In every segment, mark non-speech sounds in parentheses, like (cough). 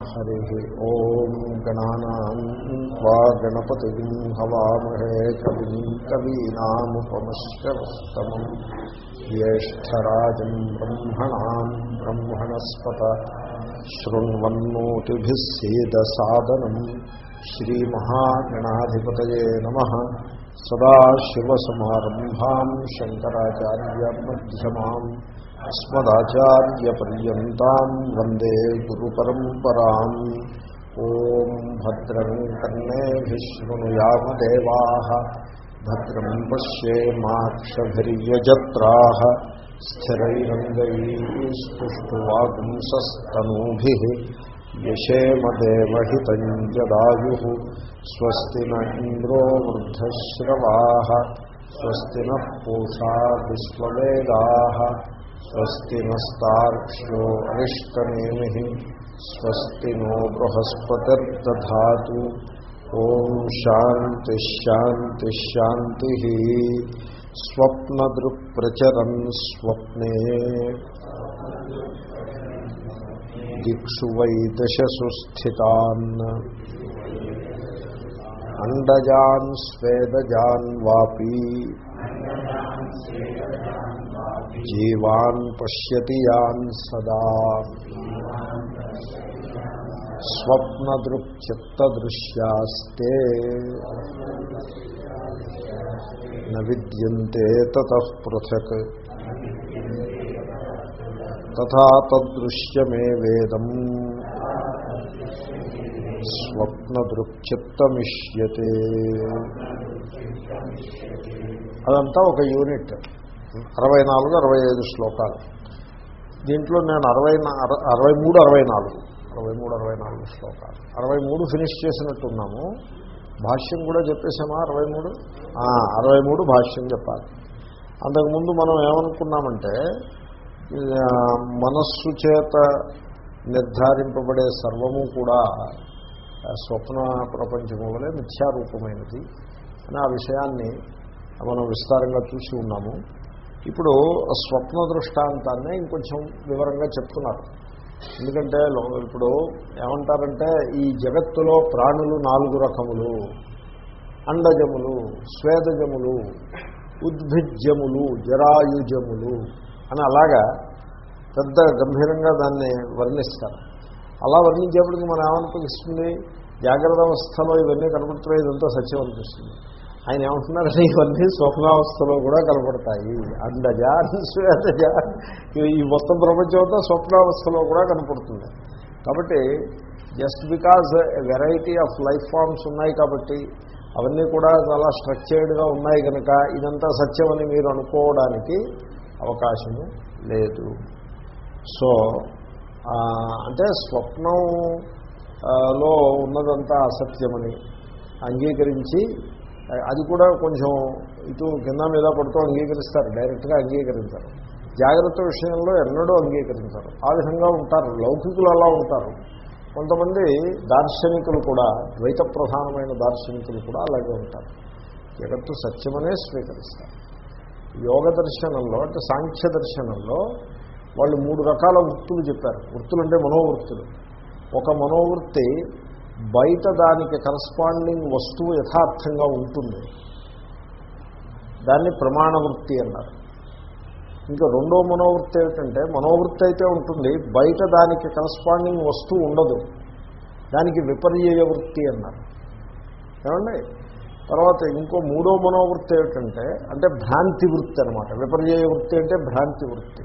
హరి ఓం గణానాం వా గణపతి హవామహే కవిం కవీనాముపమశ్రవస్తమం జ్యేష్టరాజం బ్రహ్మణా బ్రహ్మణస్పత శృణ్వన్నోతిభిः సేదసాదనం శ్రీమహాగణాధిపతయే నమ సదాశివసమారంభాం శంకరాచార్యమధ్యమాం అస్మదాచార్యపర్యంతం వందే గురు పరంపరా ఓం భద్రం కర్ణేభిశృణుయామదేవా భద్రం పశ్యేమాక్షజ్రా స్థిరైరంగైస్తువాగుంసస్తనూభి యశేమదేవహితం స్వస్తి నంద్రో వృద్ధశ్రవా. స్వస్తి న పూషా విశ్వవేదా. స్వస్తి నస్తాక్ష్యో అరిష్టనేమి స్వస్తి నో బృహస్పతిర్దా ఓం శాంతి శాంతి శాంతి స్వప్నదృక్ప్రచరం స్వప్నే దిక్షు వై దశసు స్థితాన్ అండజాన్ స్వేదజాన్ వాపీ జీవాన్ పశ్యతి యాన్ సదా. స్వప్నదృక్చిత్తదృశ్యాస్తే. న విద్యంతే తతః పృథక్. తదృశ్యమే వేదం. స్వప్నదృక్చిత్తమిష్యతే. అదంతా ఒక యూనిట్. అరవై నాలుగు అరవై ఐదు శ్లోకాలు. దీంట్లో నేను అరవై అరవై మూడు అరవై నాలుగు అరవై మూడు అరవై నాలుగు శ్లోకాలు. అరవై మూడు ఫినిష్ చేసినట్టున్నాము భాష్యం కూడా చెప్పేసామా అరవై మూడు అరవై మూడు భాష్యం చెప్పాలి. అంతకుముందు మనం ఏమనుకున్నామంటే మనస్సు చేత నిర్ధారింపబడే సర్వము కూడా స్వప్న ప్రపంచము వలె మిథ్యారూపమైనది అని ఆ విషయాన్ని మనం విస్తారంగా చూసి ఉన్నాము. ఇప్పుడు స్వప్న దృష్టాంతాన్ని ఇంకొంచెం వివరంగా చెప్తున్నారు. ఎందుకంటే ఇప్పుడు ఏమంటారంటే ఈ జగత్తులో ప్రాణులు నాలుగు రకములు. అండజములు స్వేదజములు ఉద్భిజ్యములు జరాయుజములు అని అలాగా పెద్ద గంభీరంగా దాన్ని వర్ణిస్తారు. అలా వర్ణించేప్పటికి మనం ఏమనిపిస్తుంది జాగ్రత్త అవస్థలో ఇవన్నీ కనబడుతున్నాయి ఇదంతా సత్యం అనిపిస్తుంది. ఆయన ఏమంటున్నారంటే ఇవన్నీ స్వప్నావస్థలో కూడా కనపడతాయి. అండజ శ్వేతజ ఈ మొత్తం ప్రపంచం అంతా స్వప్నావస్థలో కూడా కనపడుతుంది. కాబట్టి just because variety of life forms ఉన్నాయి కాబట్టి అవన్నీ కూడా చాలా స్ట్రక్చర్డ్గా ఉన్నాయి కనుక ఇదంతా సత్యమని మీరు అనుకోవడానికి అవకాశము లేదు. సో అంటే స్వప్నంలో ఉన్నదంతా అసత్యమని అంగీకరించి అది కూడా కొంచెం ఇటు కింద మీద పడుతూ అంగీకరిస్తారు డైరెక్ట్గా అంగీకరించారు. జాగ్రత్త విషయంలో ఎన్నడూ అంగీకరించారు. ఆ విధంగా ఉంటారు లౌకికులు అలా ఉంటారు. కొంతమంది దార్శనికులు కూడా ద్వైత ప్రధానమైన దార్శనికులు కూడా అలాగే ఉంటారు. జగత్తు సత్యమనే స్వీకరిస్తారు. యోగ దర్శనంలో అంటే సాంఖ్య దర్శనంలో వాళ్ళు మూడు రకాల వృత్తులు చెప్పారు. వృత్తులు అంటే మనోవృత్తులు. ఒక మనోవృత్తి బయట దానికి కరస్పాండింగ్ వస్తువు యథార్థంగా ఉంటుంది. దాన్ని ప్రమాణవృత్తి అన్నారు. ఇంకా రెండో మనోవృత్తి ఏమిటంటే మనోవృత్తి అయితే ఉంటుంది బయట దానికి కరస్పాండింగ్ వస్తువు ఉండదు. దానికి విపర్యయ వృత్తి అన్నారు. ఏమండి? తర్వాత ఇంకో మూడో మనోవృత్తి ఏమిటంటే అంటే భ్రాంతి వృత్తి అనమాట విపర్యయ వృత్తి అంటే భ్రాంతి వృత్తి.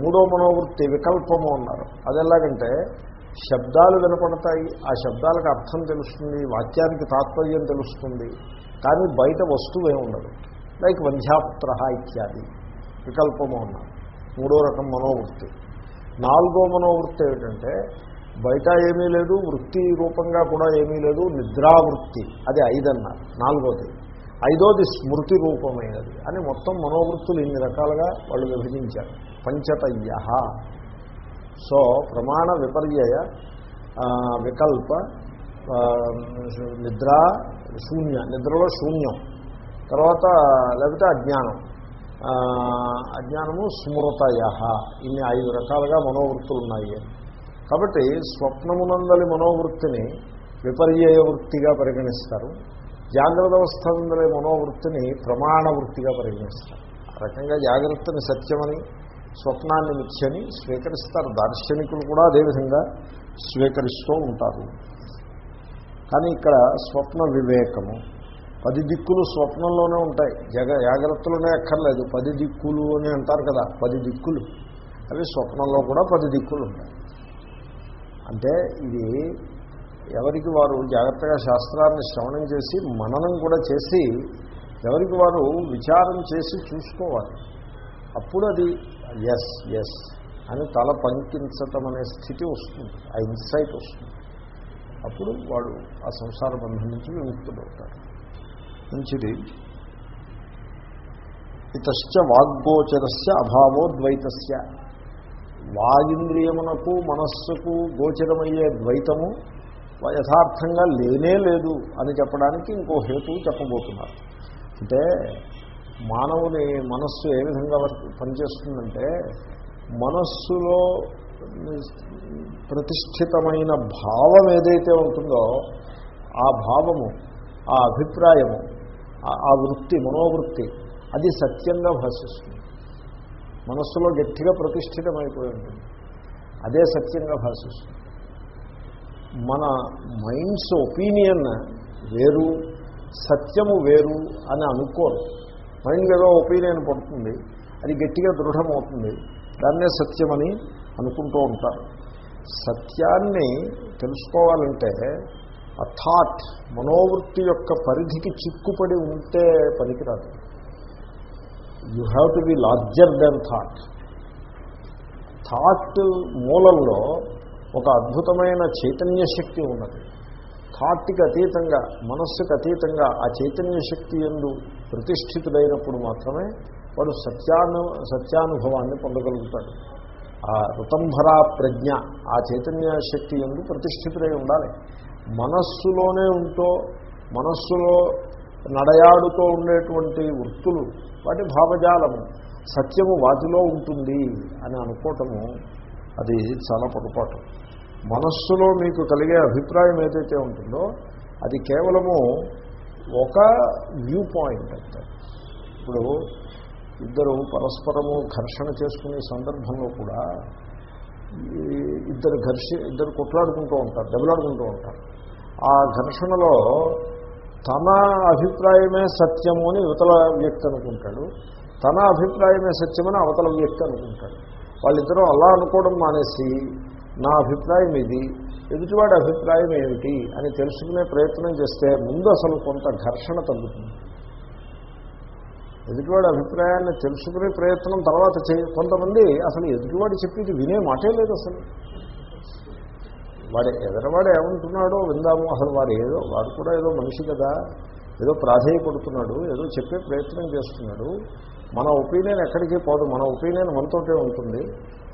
మూడో మనోవృత్తి వికల్పము అన్నారు. అది ఎలాగంటే శబ్దాలు వినపడతాయి. ఆ శబ్దాలకు అర్థం తెలుస్తుంది వాక్యానికి తాత్పర్యం తెలుస్తుంది. కానీ బయట వస్తువు ఉండదు. లైక్ వంధ్యాపుత్ర ఇత్యాది వికల్పము అన్నారు మూడో రకం మనోవృత్తి. నాలుగో మనోవృత్తి ఏమిటంటే బయట ఏమీ లేదు వృత్తి రూపంగా కూడా ఏమీ లేదు నిద్రావృత్తి. అది ఐదన్నారు నాలుగోది. ఐదోది స్మృతి రూపమైనది. అని మొత్తం మనోవృత్తులు ఇన్ని రకాలుగా వాళ్ళు విభజించారు. పంచతయ్య. సో ప్రమాణ విపర్యయ వికల్ప నిద్ర శూన్య నిద్రలో శూన్యం. తర్వాత లేకపోతే అజ్ఞానం. అజ్ఞానము స్మృతయ. ఇన్ని ఐదు రకాలుగా మనోవృత్తులు ఉన్నాయి కాబట్టి స్వప్నమునందలి మనోవృత్తిని విపర్యయ వృత్తిగా పరిగణిస్తారు. జాగ్రత్త అవస్థ నందలి మనోవృత్తిని ప్రమాణ వృత్తిగా పరిగణిస్తారు. ఆ రకంగా జాగ్రత్తని సత్యమని స్వప్నాన్ని మిథ్యని స్వీకరిస్తారు. దార్శనికులు కూడా అదేవిధంగా స్వీకరిస్తూ ఉంటారు. కానీ ఇక్కడ స్వప్న వివేకము. పది దిక్కులు స్వప్నంలోనే ఉంటాయి. జగ జాగ్రత్తలోనే అక్కర్లేదు. పది దిక్కులు అని అంటారు కదా. పది దిక్కులు. అవి స్వప్నంలో కూడా పది దిక్కులు ఉంటాయి. అంటే ఇది ఎవరికి వారు జాగ్రత్తగా శాస్త్రాన్ని శ్రవణం చేసి మననం కూడా చేసి ఎవరికి వారు విచారం చేసి చూసుకోవాలి. అప్పుడు అది ఎస్ ఎస్ అని తల పంకించటం అనే స్థితి వస్తుంది. ఆ ఇన్సైట్ వస్తుంది. అప్పుడు వాడు ఆ సంసార బంధం నుంచి విముక్తుడవుతాడు. మంచిది. ఇతశ్చ వాగ్గోచరస్య అభావో ద్వైతస్య. వాగింద్రియమునకు మనస్సుకు గోచరమయ్యే ద్వైతము యథార్థంగా లేనే లేదు అని చెప్పడానికి ఇంకో హేతువు చెప్పబోతున్నారు. అంటే మానవుని మనస్సు ఏ విధంగా పనిచేస్తుందంటే మనస్సులో ప్రతిష్ఠితమైన భావం ఏదైతే ఉంటుందో ఆ భావము ఆ అభిప్రాయము ఆ వృత్తి మనోవృత్తి అది సత్యంగా భాషిస్తుంది. మనస్సులో గట్టిగా ప్రతిష్ఠితమైపోయి ఉంటుంది. అదే సత్యంగా భాషిస్తుంది. మన మైండ్స్ ఒపీనియన్ వేరు సత్యము వేరు అని అనుకోరు. మైండ్ ఏదో ఒపీనియన్ పడుతుంది. అది గట్టిగా దృఢమవుతుంది. దాన్నే సత్యమని అనుకుంటూ ఉంటారు. సత్యాన్ని తెలుసుకోవాలంటే ఆ థాట్ మనోవృత్తి యొక్క పరిధికి చిక్కుపడి ఉంటే పనికిరాదు. You have to be larger than thought. Thought మూలంలో ఒక అద్భుతమైన చైతన్య శక్తి ఉన్నది. థాట్కి అతీతంగా మనస్సుకు అతీతంగా ఆ చైతన్య శక్తి ఎందు ప్రతిష్ఠితుడైనప్పుడు మాత్రమే వాడు సత్యాను సత్యానుభవాన్ని పొందగలుగుతాడు. ఆ రుతంభరా ప్రజ్ఞ ఆ చైతన్య శక్తి ఎందు ప్రతిష్ఠితుడై ఉండాలి. మనస్సులోనే ఉంటూ మనస్సులో నడయాడుతూ ఉండేటువంటి వృత్తులు వాటి భావజాలము సత్యము వాటిలో ఉంటుంది అని అనుకోవటము అది చాలా పొరపాటు. మనస్సులో మీకు కలిగే అభిప్రాయం ఏదైతే ఉంటుందో అది కేవలము ఒక వ్యూ పాయింట్ అంటే ఇప్పుడు ఇద్దరు పరస్పరము ఘర్షణ చేసుకునే సందర్భంలో కూడా ఇద్దరు ఘర్షి ఇద్దరు కొట్లాడుకుంటూ ఉంటారు దెబ్బలాడుకుంటూ ఉంటారు. ఆ ఘర్షణలో తన అభిప్రాయమే సత్యము అని యువతల వ్యక్తి అనుకుంటాడు తన అభిప్రాయమే సత్యమని అవతల వ్యక్తి అనుకుంటాడు. వాళ్ళిద్దరూ అలా అనుకోవడం మానేసి నా అభిప్రాయం ఇది. ఎదుటివాడి అభిప్రాయం ఏమిటి అని తెలుసుకునే ప్రయత్నం చేస్తే ముందు అసలు కొంత ఘర్షణ తగ్గుతుంది. ఎదుటివాడి అభిప్రాయాన్ని తెలుసుకునే ప్రయత్నం తర్వాత చే కొంతమంది అసలు ఎదుటివాడు చెప్పేది వినే మాటే లేదు అసలు. వాడు ఎదరవాడు ఏమంటున్నాడో విందాము. అసలు వాడు ఏదో వాడు కూడా ఏదో మనిషి కదా. ఏదో ప్రాధేయపడుతున్నాడు ఏదో చెప్పే ప్రయత్నం చేస్తున్నాడు. మన ఒపీనియన్ ఎక్కడికి పోదు మన ఒపీనియన్ మనతోటే ఉంటుంది.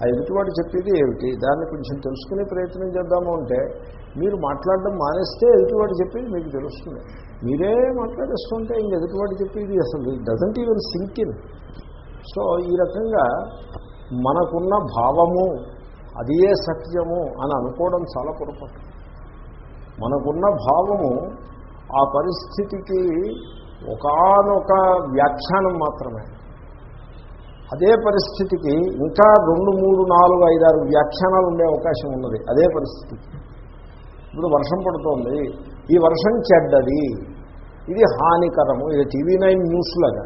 ఆ ఎదుటివాడు చెప్పేది ఏమిటి? దాన్ని కొంచెం తెలుసుకునే ప్రయత్నం చేద్దాము అంటే మీరు మాట్లాడడం మానేస్తే ఎదుటివాడు చెప్పేది మీకు తెలుస్తుంది. మీరే మాట్లాడేస్తుంటే ఇంక ఎదుటివాడు చెప్పేది అసలు డజంట్ ఈవెన్ సింకిన్ సో ఈ రకంగా మనకున్న భావము అదియే సత్యము అని అనుకోవడం చాలా పొరపాటు. మనకున్న భావము ఆ పరిస్థితికి ఒకనొక వ్యాఖ్యానం మాత్రమే. అదే పరిస్థితికి ఇంకా రెండు మూడు నాలుగు ఐదారు వ్యాఖ్యానాలు ఉండే అవకాశం ఉన్నది. అదే పరిస్థితికి ఇప్పుడు వర్షం పడుతోంది. ఈ వర్షం చెడ్డది. ఇది హానికరము. ఇది టీవీ నైన్ న్యూస్ లాగా.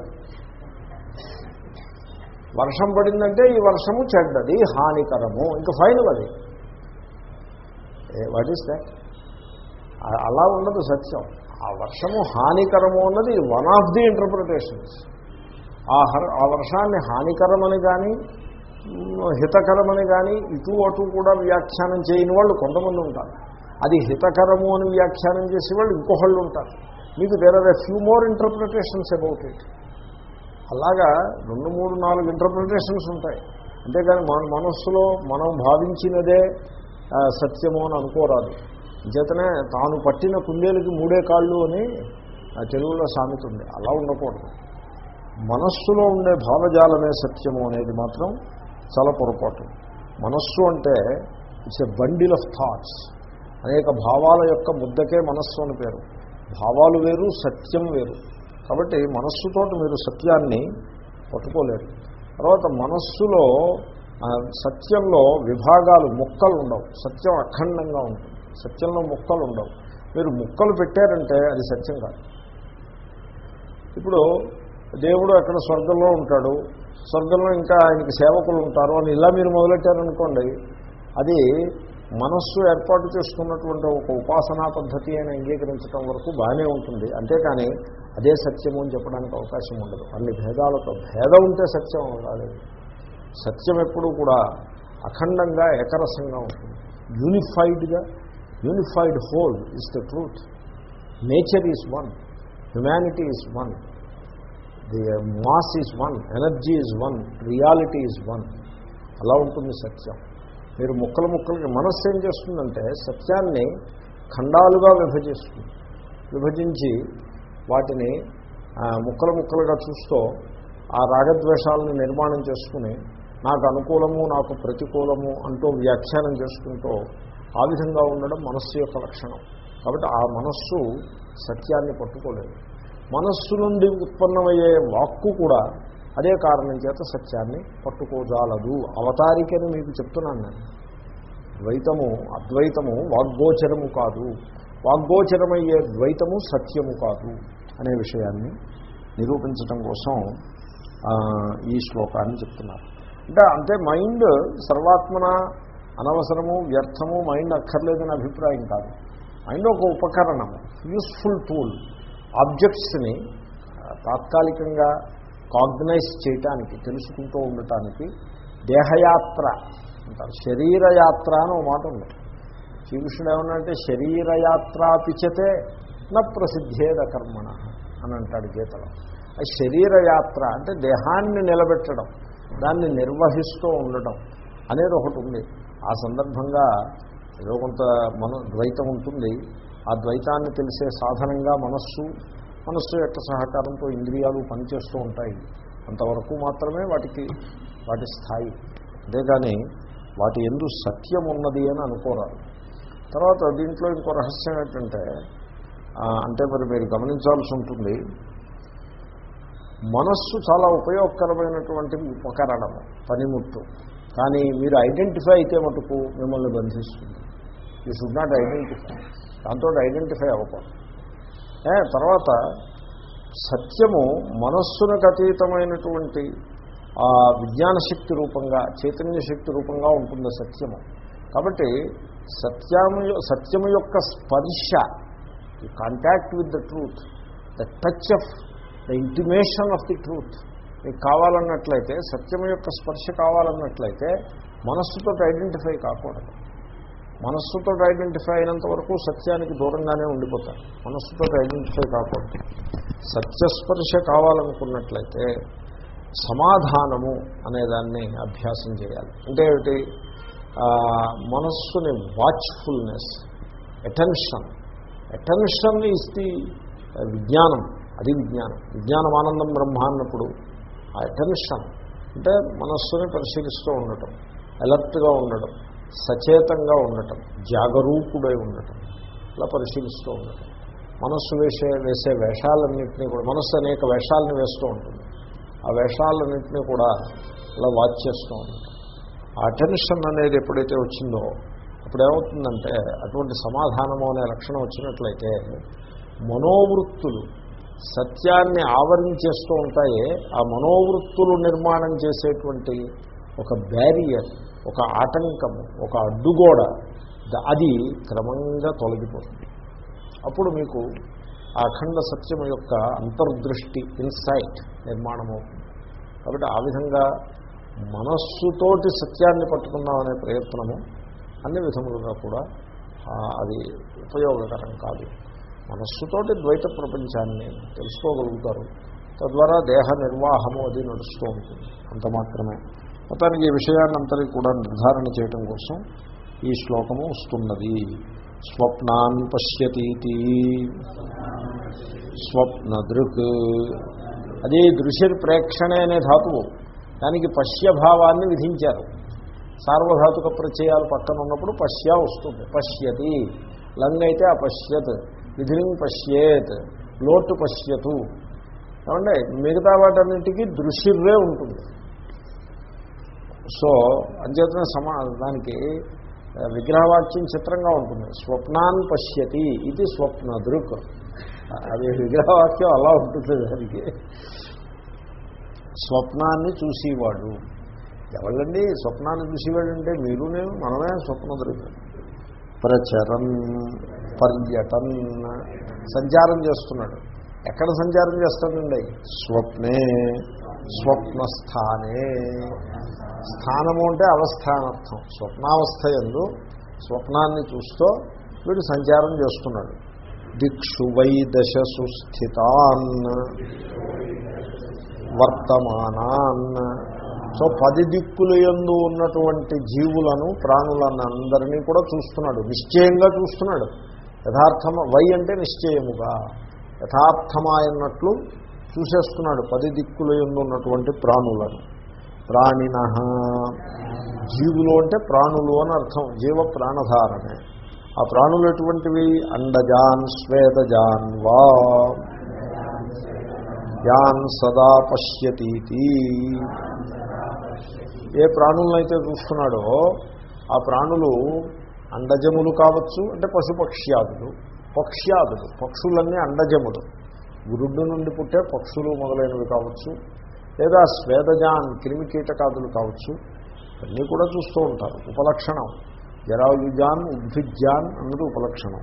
వర్షం పడిందంటే ఈ వర్షము చెడ్డది హానికరము. ఇంకా ఫైనల్ అది. వాట్ ఈస్ దాట్ అలా ఉండదు సత్యం. ఆ వర్షము హానికరము అన్నది వన్ ఆఫ్ ది ఇంటర్ప్రిటేషన్స్ ఆ హర ఆ వర్షాన్ని హానికరమని కానీ హితకరమని కానీ ఇటు అటు కూడా వ్యాఖ్యానం చేయని వాళ్ళు కొంతమంది ఉంటారు. అది హితకరము అని వ్యాఖ్యానం చేసే వాళ్ళు ఇంకొకళ్ళు ఉంటారు. మీకు there are a few more interpretations about it అలాగా రెండు మూడు నాలుగు ఇంటర్ప్రిటేషన్స్ ఉంటాయి. అంతేకాని మన మనస్సులో మనం భావించినదే సత్యము అని అనుకోరాదు. చేతనే తాను పట్టిన కుందేలకి మూడే కాళ్ళు అని తెలుగులో సామెత ఉంది. అలా ఉండకూడదు. మనస్సులో ఉండే భావజాలమే సత్యము అనేది మాత్రం చాలా పొరపాటు. మనస్సు అంటే it's a bundle of thoughts. అనేక భావాల యొక్క ముద్దకే మనస్సు అని పేరు. భావాలు వేరు సత్యం వేరు. కాబట్టి మనస్సుతో మీరు సత్యాన్ని పట్టుకోలేరు. తర్వాత మనస్సులో సత్యంలో విభాగాలు ముక్కలు ఉండవు. సత్యం అఖండంగా ఉంటుంది. సత్యంలో ముక్కలు ఉండవు. మీరు ముక్కలు పెట్టారంటే అది సత్యం కాదు. ఇప్పుడు దేవుడు అక్కడ స్వర్గంలో ఉంటాడు. స్వర్గంలో ఇంకా ఆయనకి సేవకులు ఉంటారు అని ఇలా మీరు మొదలెట్టారనుకోండి అది మనస్సు ఏర్పాటు చేసుకున్నటువంటి ఒక ఉపాసనా పద్ధతి అని అంగీకరించడం వరకు బాగానే ఉంటుంది. అంతేకాని అదే సత్యము అని చెప్పడానికి అవకాశం ఉండదు. అన్ని భేదాలతో భేదం ఉంటే సత్యం కాలేదు సత్యం ఎప్పుడూ కూడా అఖండంగా ఏకరసంగా ఉంటుంది. యూనిఫైడ్గా unified whole is the truth. Nature is one humanity is one. The mass is one energy is one reality is one అలా ఉంటుంది సత్యం. మీరు ముక్కలు ముక్కలకి మనస్సు ఏం చేస్తుందంటే సత్యాన్ని ఖండాలుగా విభజిస్తుంది. విభజించి వాటిని ముక్కలు ముక్కలుగా చూస్తూ ఆ రాగద్వేషాలను నిర్మాణం చేసుకుని నాకు అనుకూలము నాకు ప్రతికూలము అంటూ వ్యాఖ్యానం చేసుకుంటూ ఆ విధంగా ఉండడం మనస్సు యొక్క లక్షణం. కాబట్టి ఆ మనస్సు సత్యాన్ని పట్టుకోలేదు. మనస్సు నుండి ఉత్పన్నమయ్యే వాక్కు కూడా అదే కారణం చేత సత్యాన్ని పట్టుకోజాలదు. అవతారికని మీకు చెప్తున్నాను నేను. ద్వైతము అద్వైతము వాగ్గోచరము కాదు. వాగ్గోచరమయ్యే ద్వైతము సత్యము కాదు అనే విషయాన్ని నిరూపించడం కోసం ఈ శ్లోకాన్ని చెప్తున్నారు. అంటే అంటే మైండ్ సర్వాత్మన అనవసరము వ్యర్థము మైండ్ అక్కర్లేదని అభిప్రాయం కాదు. మైండ్ ఒక ఉపకరణము యూస్ఫుల్ టూల్. ఆబ్జెక్ట్స్ని తాత్కాలికంగా కాగ్నైజ్ చేయటానికి తెలుసుకుంటూ ఉండటానికి దేహయాత్ర అంటారు. శరీరయాత్ర అని ఒక మాట ఉంది. శ్రీకృష్ణుడు ఏమన్నంటే శరీరయాత్రాపిచతే న ప్రసిద్ధేద కర్మణ అని అంటాడు గీతలో. శరీరయాత్ర అంటే దేహాన్ని నిలబెట్టడం దాన్ని నిర్వహిస్తూ ఉండటం అనేది ఒకటి ఉంది. ఆ సందర్భంగా ఏదో కొంత మన ద్వైతం ఉంటుంది. ఆ ద్వైతాన్ని తెలిసే సాధనంగా మనస్సు మనస్సు యొక్క సహకారంతో ఇంద్రియాలు పనిచేస్తూ ఉంటాయి. అంతవరకు మాత్రమే వాటికి వాటి స్థాయి. అంతేగాని వాటి ఎందు సత్యం ఉన్నది అని అనుకోరాదు. తర్వాత దీంట్లో ఇంకో రహస్యం ఏంటంటే అంటే మరి మీరు గమనించాల్సి ఉంటుంది. మనస్సు చాలా ఉపయోగకరమైనటువంటి ఉపకరణము పనిముట్టు. కానీ మీరు ఐడెంటిఫై అయితే మటుకు మిమ్మల్ని బంధిస్తుంది. యూ షుడ్ నాట్ ఐడెంటిఫై దాంతో ఐడెంటిఫై అవ్వకూడదు. తర్వాత సత్యము మనస్సునకు అతీతమైనటువంటి ఆ విజ్ఞాన శక్తి రూపంగా చైతన్య శక్తి రూపంగా ఉంటుంది సత్యము. కాబట్టి సత్యము సత్యము యొక్క స్పర్శ the contact with the truth the touch of the intimation of the truth మీకు కావాలన్నట్లయితే సత్యం యొక్క స్పర్శ కావాలన్నట్లయితే మనస్సుతో ఐడెంటిఫై కాకూడదు. మనస్సుతో ఐడెంటిఫై అయినంత వరకు సత్యానికి దూరంగానే ఉండిపోతారు. మనస్సుతో ఐడెంటిఫై కాకూడదు. సత్యస్పర్శ కావాలనుకున్నట్లయితే సమాధానము అనేదాన్ని అభ్యాసం చేయాలి. అంటే ఏమిటి? మనస్సుని watchfulness attention attention is the విజ్ఞానం. అది విజ్ఞానం. విజ్ఞానం ఆనందం బ్రహ్మ అన్నప్పుడు ఆ అటెన్షన్ అంటే మనస్సుని పరిశీలిస్తూ ఉండటం అలర్ట్గా ఉండడం సచేతంగా ఉండటం జాగరూకుడై ఉండటం ఇలా పరిశీలిస్తూ ఉండటం. మనస్సు వేసే వేసే వేషాలన్నింటినీ కూడా మనస్సు అనేక వేషాలను వేస్తూ ఉంటుంది. ఆ వేషాలన్నింటినీ కూడా అలా వాచ్ చేస్తూ ఉండటం ఆ అటెన్షన్ అనేది ఎప్పుడైతే వచ్చిందో అప్పుడు ఏమవుతుందంటే అటువంటి సమాధానము అనే లక్షణం వచ్చినట్లయితే మనోవృత్తులు సత్యాన్ని ఆవరించేస్తూ ఉంటాయే ఆ మనోవృత్తులు నిర్మాణం చేసేటువంటి ఒక బ్యారియర్ ఒక ఆటంకము ఒక అడ్డుగోడ అది క్రమంగా తొలగిపోతుంది. అప్పుడు మీకు ఆ అఖండ సత్యం యొక్క అంతర్దృష్టి ఇన్సైట్ నిర్మాణం అవుతుంది కాబట్టి ఆ విధంగా మనస్సుతోటి సత్యాన్ని పట్టుకుందామనే ప్రయత్నము అన్ని విధములుగా కూడా అది ఉపయోగకరం కాదు. మనస్సుతోటి ద్వైత ప్రపంచాన్ని తెలుసుకోగలుగుతారు. తద్వారా దేహ నిర్వాహము అది నడుస్తూ ఉంటుంది. అంత మాత్రమే. మొత్తానికి ఈ విషయాన్ని కూడా నిర్ధారణ చేయడం కోసం ఈ శ్లోకము వస్తున్నది. స్వప్నాన్ పశ్యతీతి. స్వప్నదృక్. అది దృశ్య ప్రేక్షణే అనే ధాతువు. దానికి పశ్యభావాన్ని విధించారు. సార్వధాతుక ప్రత్యయాలు పక్కన ఉన్నప్పుడు పశ్య వస్తుంది. పశ్యతి. లంగ్ అయితే అపశ్యత్ విధిలింగ్ పశ్యేత్. లోటు పశ్యతు. ఏమంటే మిగతా వాటన్నిటికీ దృశ్యవే ఉంటుంది. సో అంచేతన సమా దానికి విగ్రహవాక్యం చిత్రంగా ఉంటుంది. స్వప్నాన్ పశ్యతి ఇది స్వప్న దృక్. అది విగ్రహవాక్యం అలా ఉంటుంది దానికి. స్వప్నాన్ని చూసేవాడు. ఎవళ్ళండి? స్వప్నాన్ని చూసేవాడు అంటే మీరు నేను మనమే స్వప్న దృక్. ప్రచరన్ పర్యటన్ సంచారం చేస్తున్నాడు. ఎక్కడ సంచారం చేస్తాడండి? స్వప్నే. స్వప్నస్థానే. స్థానము అంటే అవస్థానర్థం స్వప్నావస్థ ఎందు స్వప్నాన్ని చూస్తూ వీడు సంచారం చేస్తున్నాడు. దిక్షు వై దశసు స్థితాన్ వర్తమానాన్. సో పది దిక్కులు యందు ఉన్నటువంటి జీవులను ప్రాణులను అందరినీ కూడా చూస్తున్నాడు. నిశ్చయంగా చూస్తున్నాడు. యథార్థమ వై అంటే నిశ్చయముగా. యథార్థమాయన్నట్లు చూసేస్తున్నాడు పది దిక్కుల ఉన్నటువంటి ప్రాణులను. ప్రాణిన. జీవులు అంటే ప్రాణులు అని అర్థం జీవ ప్రాణధారణే ఆ ప్రాణులు ఎటువంటివి? అండజాన్ శ్వేతజాన్ వా. యాన్ సదా పశ్యతీతి. ఏ ప్రాణులనైతే చూస్తున్నాడో ఆ ప్రాణులు అండజములు కావచ్చు అంటే పశుపక్ష్యాదులు పక్ష్యాదులు పక్షులన్నీ అండజములు. గురుడ్డు నుండి పుట్టే పక్షులు మొదలైనవి కావచ్చు లేదా స్వేదజాన్ క్రిమి కీటకాదులు కావచ్చు అన్నీ కూడా చూస్తూ ఉంటారు. ఉపలక్షణం. జరాయుజాన్ ఉద్భిజాన్ అన్నది ఉపలక్షణం.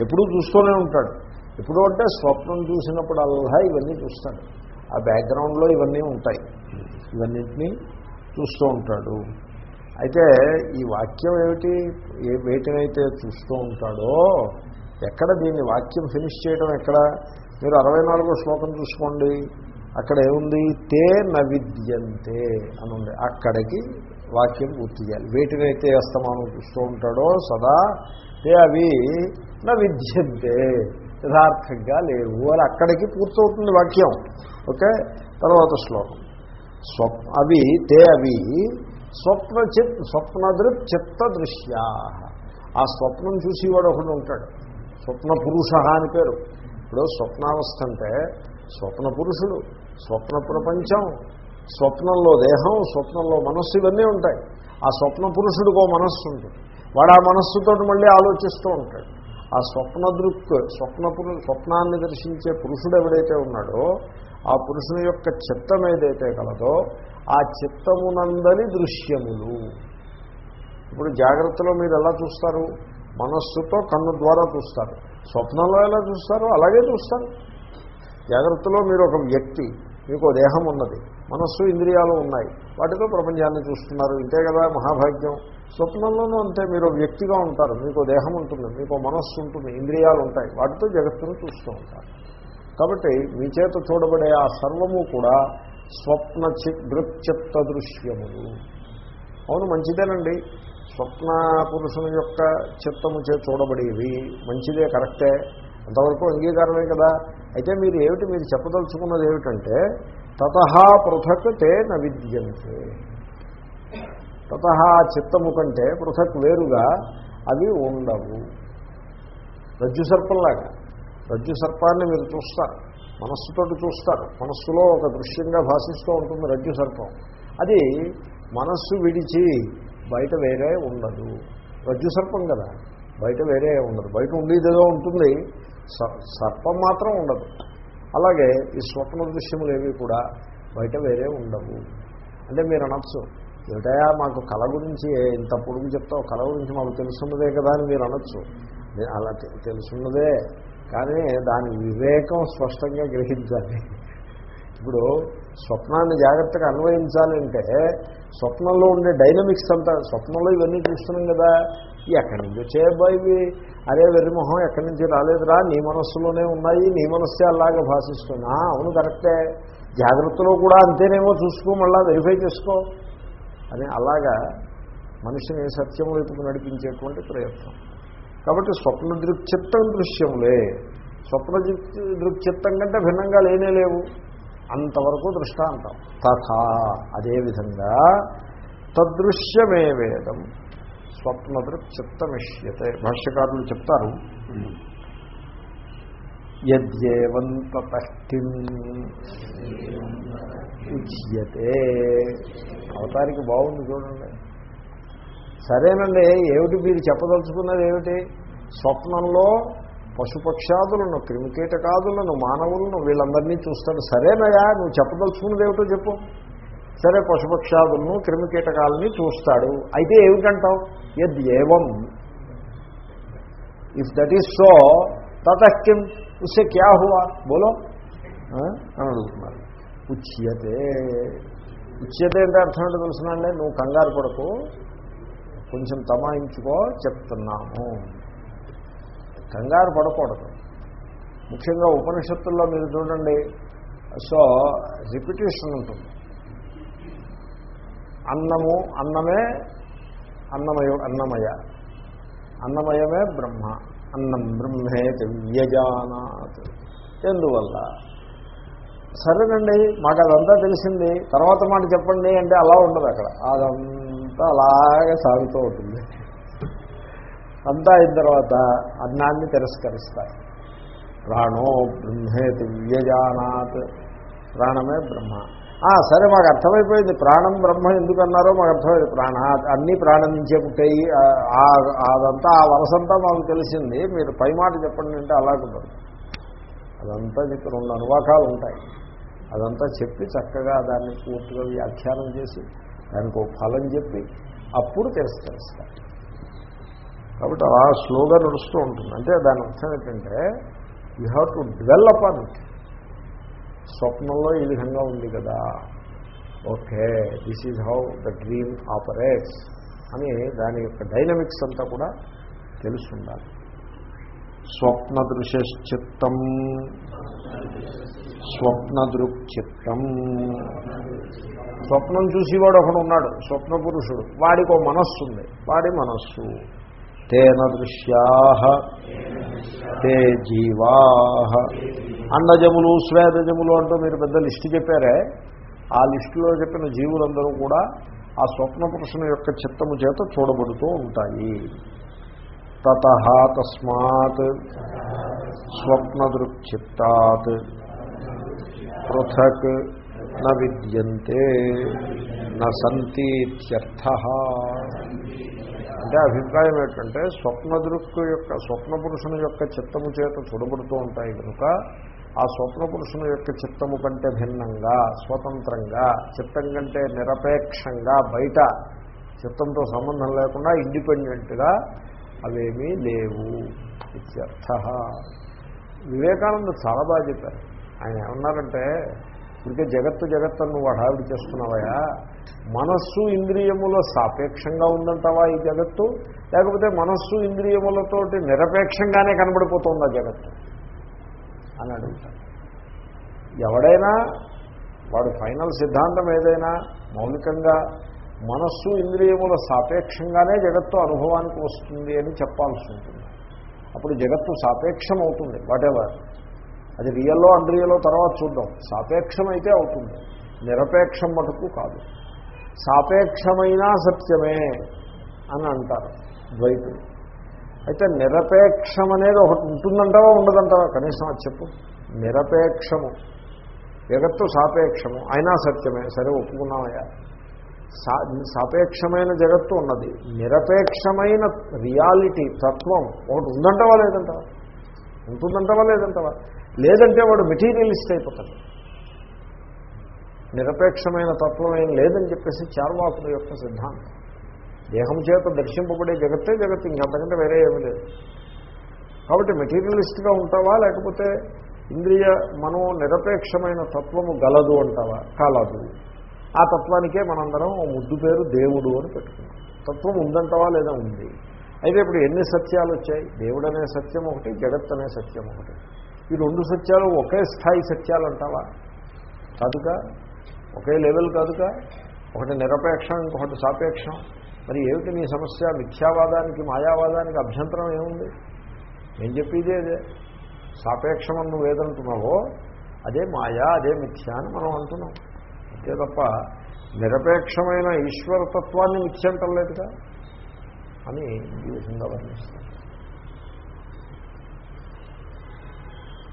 ఎప్పుడూ చూస్తూనే ఉంటాడు. ఎప్పుడు అంటే స్వప్నం చూసినప్పుడు అల్లా ఇవన్నీ చూస్తాడు. ఆ బ్యాక్గ్రౌండ్లో ఇవన్నీ ఉంటాయి. ఇవన్నింటినీ చూస్తూ ఉంటాడు. అయితే ఈ వాక్యం ఏమిటి? ఏ వేటినైతే చూస్తూ ఉంటాడో ఎక్కడ దీన్ని వాక్యం ఫినిష్ చేయడం ఎక్కడ? మీరు అరవై నాలుగో శ్లోకం చూసుకోండి. అక్కడ ఏముంది? తే నవిద్యంతే అని ఉంది అక్కడికి వాక్యం పూర్తి చేయాలి. వేటినైతే అస్తమానం చూస్తూ ఉంటాడో సదా తే అవి నవిద్యంతే యథార్థంగా లేవు అని అక్కడికి పూర్తవుతుంది వాక్యం. ఓకే? తర్వాత శ్లోకం. స్వప్ అవి తే అవి స్వప్న చిత్ స్వప్నదృప్ చిత్త దృశ్యా ఆ స్వప్నం చూసేవాడు ఒకడు ఉంటాడు. స్వప్న పురుష అని పేరు. ఇప్పుడు స్వప్నావస్థ అంటే స్వప్న పురుషుడు స్వప్న ప్రపంచం స్వప్నంలో దేహం స్వప్నంలో మనస్సు ఇవన్నీ ఉంటాయి. ఆ స్వప్న పురుషుడికి ఓ మనస్సు ఉంటుంది. వాడు ఆ మనస్సుతో మళ్ళీ ఆలోచిస్తూ ఉంటాడు. ఆ స్వప్న దృక్ స్వప్న స్వప్నాన్ని దర్శించే పురుషుడు ఎవడైతే ఉన్నాడో ఆ పురుషుని యొక్క చిత్తం ఏదైతే కలదో ఆ చిత్తమునందని దృశ్యములు. ఇప్పుడు జాగ్రత్తలో మీరు ఎలా చూస్తారు? మనస్సుతో కన్ను ద్వారా చూస్తారు. స్వప్నంలో ఎలా చూస్తారో అలాగే చూస్తారు. జాగ్రత్తలో మీరు ఒక వ్యక్తి మీకు దేహం ఉన్నది మనస్సు ఇంద్రియాలు ఉన్నాయి వాటితో ప్రపంచాన్ని చూస్తున్నారు ఇంతే కదా మహాభాగ్యం. స్వప్నంలోనూ అంతే మీరు వ్యక్తిగా ఉంటారు మీకు దేహం ఉంటుంది మీకు మనస్సు ఉంటుంది ఇంద్రియాలు ఉంటాయి వాటితో జగత్తును చూస్తూ ఉంటారు. కాబట్టి మీ చేత చూడబడే ఆ సర్వము కూడా స్వప్న చి దృక్చిత్త దృశ్యములు అవును మంచిదేనండి. స్వప్న పురుషుని యొక్క చిత్తము చే చూడబడేవి. మంచిదే కరెక్టే. అంతవరకు అంగీకారమే కదా. అయితే మీరు ఏమిటి మీరు చెప్పదలుచుకున్నది ఏమిటంటే తత పృథక్ తే నవిద్యంతే తతహా చిత్తము కంటే పృథక్ వేరుగా అవి ఉండవు. రజ్జు సర్పంలాగా. రజ్జు సర్పాన్ని మీరు చూస్తారు. మనస్సుతోటి చూస్తారు. మనస్సులో ఒక దృశ్యంగా భాషిస్తూ ఉంటుంది రజ్జు సర్పం. అది మనస్సు విడిచి బయట వేరే ఉండదు. రజ్జు సర్పం కదా బయట వేరే ఉండదు. బయట ఉండేదేదో ఉంటుంది. సర్పం మాత్రం ఉండదు. అలాగే ఈ స్వప్న దృశ్యములు ఏవి కూడా బయట వేరే ఉండవు. అంటే మీరు అనొచ్చు. ఏమిటయా మాకు కళ గురించి ఇంత పొడుగు చెప్తావు కళ గురించి మాకు తెలుసున్నదే కదా అని మీరు అనొచ్చు. నేను అలా తెలుసున్నదే. కానీ దాని వివేకం స్పష్టంగా గ్రహించాలి. ఇప్పుడు స్వప్నాన్ని జాగ్రత్తగా అన్వయించాలంటే స్వప్నంలో ఉండే డైనమిక్స్ అంతా స్వప్నంలో ఇవన్నీ చూస్తున్నాం కదా ఎక్కడి నుంచి వచ్చాయబ్బా అరే వెర్రిమొహం ఎక్కడి నుంచి రాలేదురా నీ మనస్సులోనే ఉన్నాయి నీ మనస్సే అలాగా భాషిస్తున్నా. అవును కరెక్టే. జాగ్రత్తలో కూడా అంతేనేమో చూసుకో మళ్ళా వెరిఫై చేసుకో. అని అలాగా మనిషిని సత్యం వైపుకు నడిపించేటువంటి ప్రయత్నం. కాబట్టి స్వప్న దృక్చిత్తం దృశ్యములే. స్వప్న దృక్- దృక్చిత్తం కంటే భిన్నంగా లేనే లేవు. అంతవరకు దృష్టాంతం తథా అదేవిధంగా తదృశ్యమే వేదం. స్వప్నదృక్ చిత్తమిష్యతే భాష్యకారులు చెప్తారు. యద్యేవం ఉచ్యతే అవతారికి బాగుంది చూడండి. సరేనండి ఏమిటి మీరు చెప్పదలుచుకున్నది ఏమిటి? స్వప్నంలో పశుపక్షాదులను క్రిమికీటకాదులను మానవులను వీళ్ళందరినీ చూస్తాడు. సరేనయా నువ్వు చెప్పదలుచుకున్నది ఏమిటో చెప్పు. సరే పశుపక్షాదులను క్రిమికీటకాలని చూస్తాడు. అయితే ఏమిటంటావు? యద్ ఏవం? ఇఫ్ దట్ ఈస్ సో తతక్కిం ఉసే క్యా హువా? బోలో? అని అడుగుతున్నారు. ఉచ్యతే. ఉచ్యతే అంటే అర్థం ఏంటో తెలుసునండి నువ్వు కంగారు పడకు. కొంచెం తమాయించుకో చెప్తున్నాము. కంగారు పడకూడదు. ముఖ్యంగా ఉపనిషత్తుల్లో మీరు చూడండి సో రిపిటేషన్ ఉంటుంది. అన్నము అన్నమే అన్నమయ అన్నమయ. అన్నమయమే బ్రహ్మ అన్నం బ్రహ్మే వ్యజానాత్. ఎందువల్ల? సరేనండి మాకు అదంతా తెలిసింది. తర్వాత మాట చెప్పండి అంటే అలా ఉండదు అక్కడ. అదంతా అలాగే సాగుతూ ఉంటుంది. అంతా అయిన తర్వాత అన్నాన్ని తిరస్కరిస్తారు. ప్రాణో బ్రహ్మేతి వ్యజానాత్. ప్రాణమే బ్రహ్మ. సరే మాకు అర్థమైపోయింది. ప్రాణం బ్రహ్మ ఎందుకన్నారో మాకు అర్థమైంది. ప్రాణ అన్నీ ప్రాణం నుంచే పుట్టాయి. అదంతా ఆ వరసంతా మాకు తెలిసింది. మీరు పై మాట చెప్పండి అంటే అలా కుదరదు. అదంతా మీకు రెండు అనువాకాలు ఉంటాయి. అదంతా చెప్పి చక్కగా దాన్ని పూర్తిగా వ్యాఖ్యానం చేసి దానికి ఒక ఫలం చెప్పి అప్పుడు తిరస్కరిస్తారు. కాబట్టి అలా స్లోగా నడుస్తూ ఉంటుంది. అంటే దాని అర్థం ఏంటంటే you have to develop on it స్వప్నంలో ఈ విధంగా ఉంది కదా. Okay this is how the dream operates అని దాని యొక్క డైనమిక్స్ అంతా కూడా తెలుసుండాలి. స్వప్న దృశ్చిత్తం స్వప్నదృక్చిత్తం. స్వప్నం చూసేవాడు ఒకడు ఉన్నాడు. స్వప్న పురుషుడు వాడికి ఒక మనస్సు ఉంది. వాడి మనస్సు. తేన దృశ్యా తే జీవా. అన్నజములు స్వేదజములు అంటూ మీరు పెద్ద లిస్టు చెప్పారే. ఆ లిస్టులో చెప్పిన జీవులందరూ కూడా ఆ స్వప్న పురుషుని యొక్క చిత్తము చేత చూడబడుతూ ఉంటాయి. తత తస్మాత్ స్వప్నదృక్చిత్తాత్. పృథక్ న విద్యంతే న సంతీత్యర్థ. అంటే అభిప్రాయం ఏంటంటే స్వప్నదృక్కు యొక్క స్వప్న పురుషుని యొక్క చిత్తము చేత చూడబడుతూ ఉంటాయి కనుక ఆ స్వప్న పురుషుని యొక్క చిత్తము కంటే భిన్నంగా స్వతంత్రంగా చిత్తం కంటే నిరపేక్షంగా బయట చిత్తంతో సంబంధం లేకుండా ఇండిపెండెంట్గా అవేమీ లేవు ఇత్యర్థ. వివేకానంద చాలా బాగా చెప్పారు. ఆయన ఏమన్నారంటే ఇంకే జగత్తు జగత్తు నువ్వు హడావిడి చేస్తున్నావయా మనస్సు ఇంద్రియముల సాపేక్షంగా ఉందంటావా ఈ జగత్తు? లేకపోతే మనస్సు ఇంద్రియములతోటి నిరపేక్షంగానే కనబడిపోతుందా జగత్తు? అని అడుగుతాడు ఎవడైనా వాడు ఫైనల్ సిద్ధాంతం ఏదైనా మౌలికంగా మనస్సు ఇంద్రియముల సాపేక్షంగానే జగత్తు అనుభవానికి వస్తుంది అని చెప్పాల్సి ఉంటుంది. అప్పుడు జగత్తు సాపేక్షం అవుతుంది వాటెవర్ అది రియల్లో అండ్రియలో తర్వాత చూద్దాం. సాపేక్షమైతే అవుతుంది. నిరపేక్షం మటుకు కాదు. సాపేక్షమైనా సత్యమే అని అంటారు ద్వైతులు. అయితే నిరపేక్షం అనేది ఒకటి ఉంటుందంటావా ఉండదంటావా? కనీసం అది చెప్పు. నిరపేక్షము. జగత్తు సాపేక్షము. అయినా సత్యమే. సరే ఒప్పుకున్నామయ్యా. సా సాపేక్షమైన జగత్తు ఉన్నది. నిరపేక్షమైన రియాలిటీ తత్వం ఒకటి ఉందంటవా లేదంటవా? ఉంటుందంటవా లేదంటవా? లేదంటే వాడు మెటీరియలిస్ట్ అయిపోతాడు. నిరపేక్షమైన తత్వం ఏం లేదని చెప్పేసి చార్వాకుల యొక్క సిద్ధాంతం. దేహం చేత దర్శింపబడే జగత్తే జగత్తు ఇంకంతకంటే వేరే ఏమీ లేదు. కాబట్టి మెటీరియలిస్ట్గా ఉంటావా లేకపోతే ఇంద్రియ మనో నిరపేక్షమైన తత్వము గలదు అంటావా? కలదు. ఆ తత్వానికే మనందరం ముద్దు పేరు దేవుడు అని పెట్టుకున్నాం. తత్వం ఉందంటవా లేదా ఉంది? అయితే ఇప్పుడు ఎన్ని సత్యాలు వచ్చాయి? దేవుడు అనే సత్యం ఒకటి జగత్ అనే సత్యం ఒకటి. ఈ రెండు సత్యాలు ఒకే స్థాయి సత్యాలు అంటావా? కాదుగా? ఒకే లెవెల్ కాదుగా ఒకటి నిరపేక్షం ఇంకొకటి సాపేక్షం. మరి ఏమిటి నీ సమస్య? మిథ్యావాదానికి మాయావాదానికి అభ్యంతరం ఏముంది? నేను చెప్పేదే అదే. సాపేక్షమని నువ్వు ఏదంటున్నావో అదే మాయా అదే మిథ్య అని మనం అంటున్నాం. అంతే తప్ప నిరపేక్షమైన ఈశ్వరతత్వాన్ని మిథ్యంటలేదుగా అని ఈ విధంగా వర్ణిస్తాను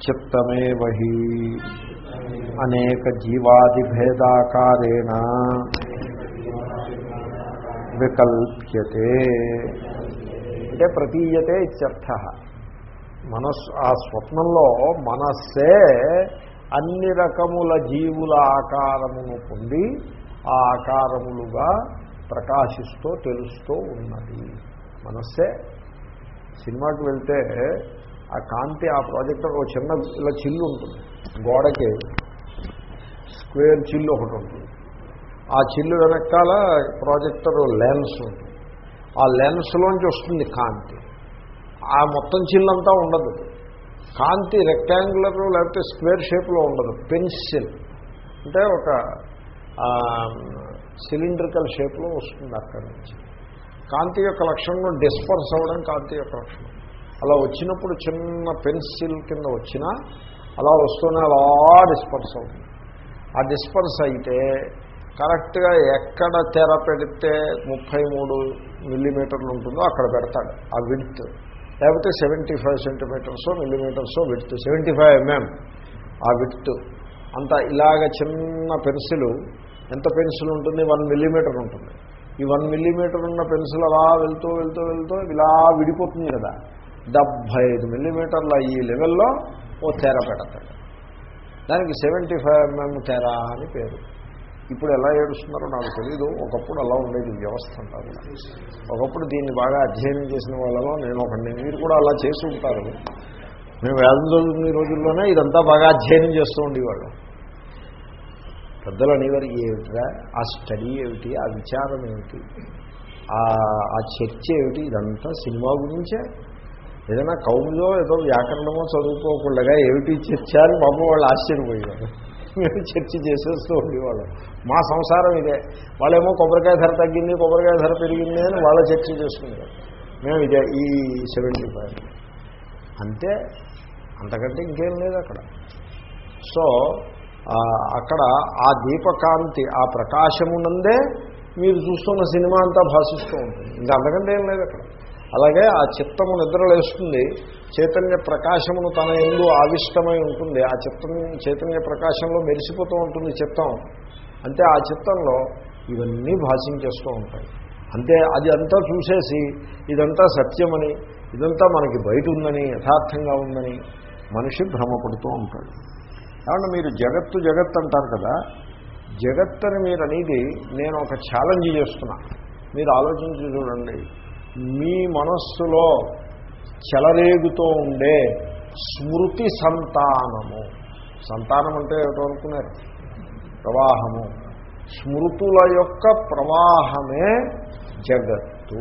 చిత్తమేవహి అనేక జీవాదిభేదాకారేణ వికల్ప్యతే. అంటే ప్రతీయతే ఇత్యర్థ. మనస్సు ఆ స్వప్నంలో మనస్సే అన్ని రకముల జీవుల ఆకారమును పొంది ఆ ఆకారములుగా ప్రకాశిస్తూ తెలుస్తూ ఉన్నది. మనస్సే. సినిమాకి వెళ్తే ఆ కాంతి ఆ ప్రాజెక్టర్ ఒక చిన్న ఇలా చిల్లు ఉంటుంది. గోడకి స్క్వేర్ చిల్లు ఒకటి ఉంటుంది. ఆ చిల్లు వెనకాల ప్రాజెక్టర్ లెన్స్ ఉంటుంది. ఆ లెన్స్లోంచి వస్తుంది కాంతి. ఆ మొత్తం చిల్లంతా ఉండదు. కాంతి రెక్టాంగులర్ లేకపోతే స్క్వేర్ షేప్లో ఉండదు. పెన్సిల్ అంటే ఒక సిలిండ్రికల్ షేప్లో వస్తుంది అక్కడి నుంచి. కాంతి యొక్క లక్షణం డిస్పర్స్ అవ్వడం కాంతి యొక్క లక్షణం. అలా వచ్చినప్పుడు చిన్న పెన్సిల్ కింద వచ్చినా అలా వస్తూనే అలా డిస్పర్స్ అవుతుంది. ఆ డిస్పర్స్ అయితే కరెక్ట్గా ఎక్కడ తెర పెడితే ముప్పై మూడు మిల్లీమీటర్లు ఉంటుందో అక్కడ పెడతాడు ఆ విడ్త్. లేకపోతే సెవెంటీ ఫైవ్ సెంటీమీటర్సో మిల్లీమీటర్సో విడ్త్. సెవెంటీ ఫైవ్ ఎంఎం ఆ విడ్త్. అంత ఇలాగ చిన్న పెన్సిల్ ఎంత పెన్సిల్ ఉంటుంది? వన్ మిల్లీమీటర్ ఉంటుంది. ఈ వన్ మిల్లీమీటర్ ఉన్న పెన్సిల్ అలా వెళ్తూ వెళ్తూ వెళ్తూ ఇలా విడిపోతుంది కదా. డెబ్భై ఐదు మిల్లీమీటర్ల ఈ లెవెల్లో ఓ తెర పెడతాడు. దానికి సెవెంటీ ఫైవ్ ఎంఎం తెర అని పేరు. ఇప్పుడు ఎలా ఏడుస్తున్నారో నాకు తెలీదు. ఒకప్పుడు అలా ఉండేది వ్యవస్థ అంటారు ఒకప్పుడు దీన్ని బాగా అధ్యయనం చేసిన వాళ్ళలో నేను ఒకటి మీరు కూడా అలా చేసి ఉంటారు. మేము వేదం చదువుతున్న రోజుల్లోనే ఇదంతా బాగా అధ్యయనం చేస్తూ ఉండేవాళ్ళు. పెద్దలు అనేవారు ఏమిటిరా? ఆ స్టడీ ఏమిటి? ఆ విచారం ఏమిటి? ఆ చర్చ ఏమిటి? ఇదంతా సినిమా గురించే ఏదైనా కౌములో ఏదో వ్యాకరణమో చదువుకోకుండా ఏమిటి చర్చ అని పాప వాళ్ళు ఆశ్చర్యపోయేవారు మేము (laughs) చర్చ చేసేస్తూ ఉండేవాళ్ళం. మా సంసారం ఇదే. వాళ్ళేమో కొబ్బరికాయ ధర తగ్గింది కొబ్బరికాయ ధర పెరిగింది అని వాళ్ళ చర్చ చేసుకునేవారు. మేము ఇదే ఈ సెవెంటీ ఫైవ్. అంతే అంతకంటే ఇంకేం లేదు అక్కడ. సో అక్కడ ఆ దీపకాంతి ఆ ప్రకాశమునందే మీరు చూస్తున్న సినిమా అంతా భాషిస్తూ ఉంటుంది. ఇంకా అంతకంటే ఏం లేదు అక్కడ. అలాగే ఆ చిత్తము నిద్రలేస్తుంది చైతన్య ప్రకాశమును తన ఎందు ఆవిష్టమై ఉంటుంది. ఆ చిత్తం చైతన్య ప్రకాశంలో మెరిసిపోతూ ఉంటుంది చిత్తం. అంటే ఆ చిత్తంలో ఇవన్నీ భాషించేస్తూ ఉంటాయి. అంతే అది అంతా చూసేసి ఇదంతా సత్యమని ఇదంతా మనకి బయట ఉందని యథార్థంగా ఉందని మనిషి భ్రమపడుతూ ఉంటాడు. కాబట్టి మీరు జగత్తు జగత్ అంటారు కదా జగత్ అని మీరు అనేది నేను ఒక ఛాలెంజ్ చేస్తున్నా. మీరు ఆలోచించి చూడండి. మీ మనస్సులో చెలరేగుతూ ఉండే స్మృతి సంతానము. సంతానం అంటే ఏమిటో అనుకున్నారు? ప్రవాహము. స్మృతుల యొక్క ప్రవాహమే జగత్తు.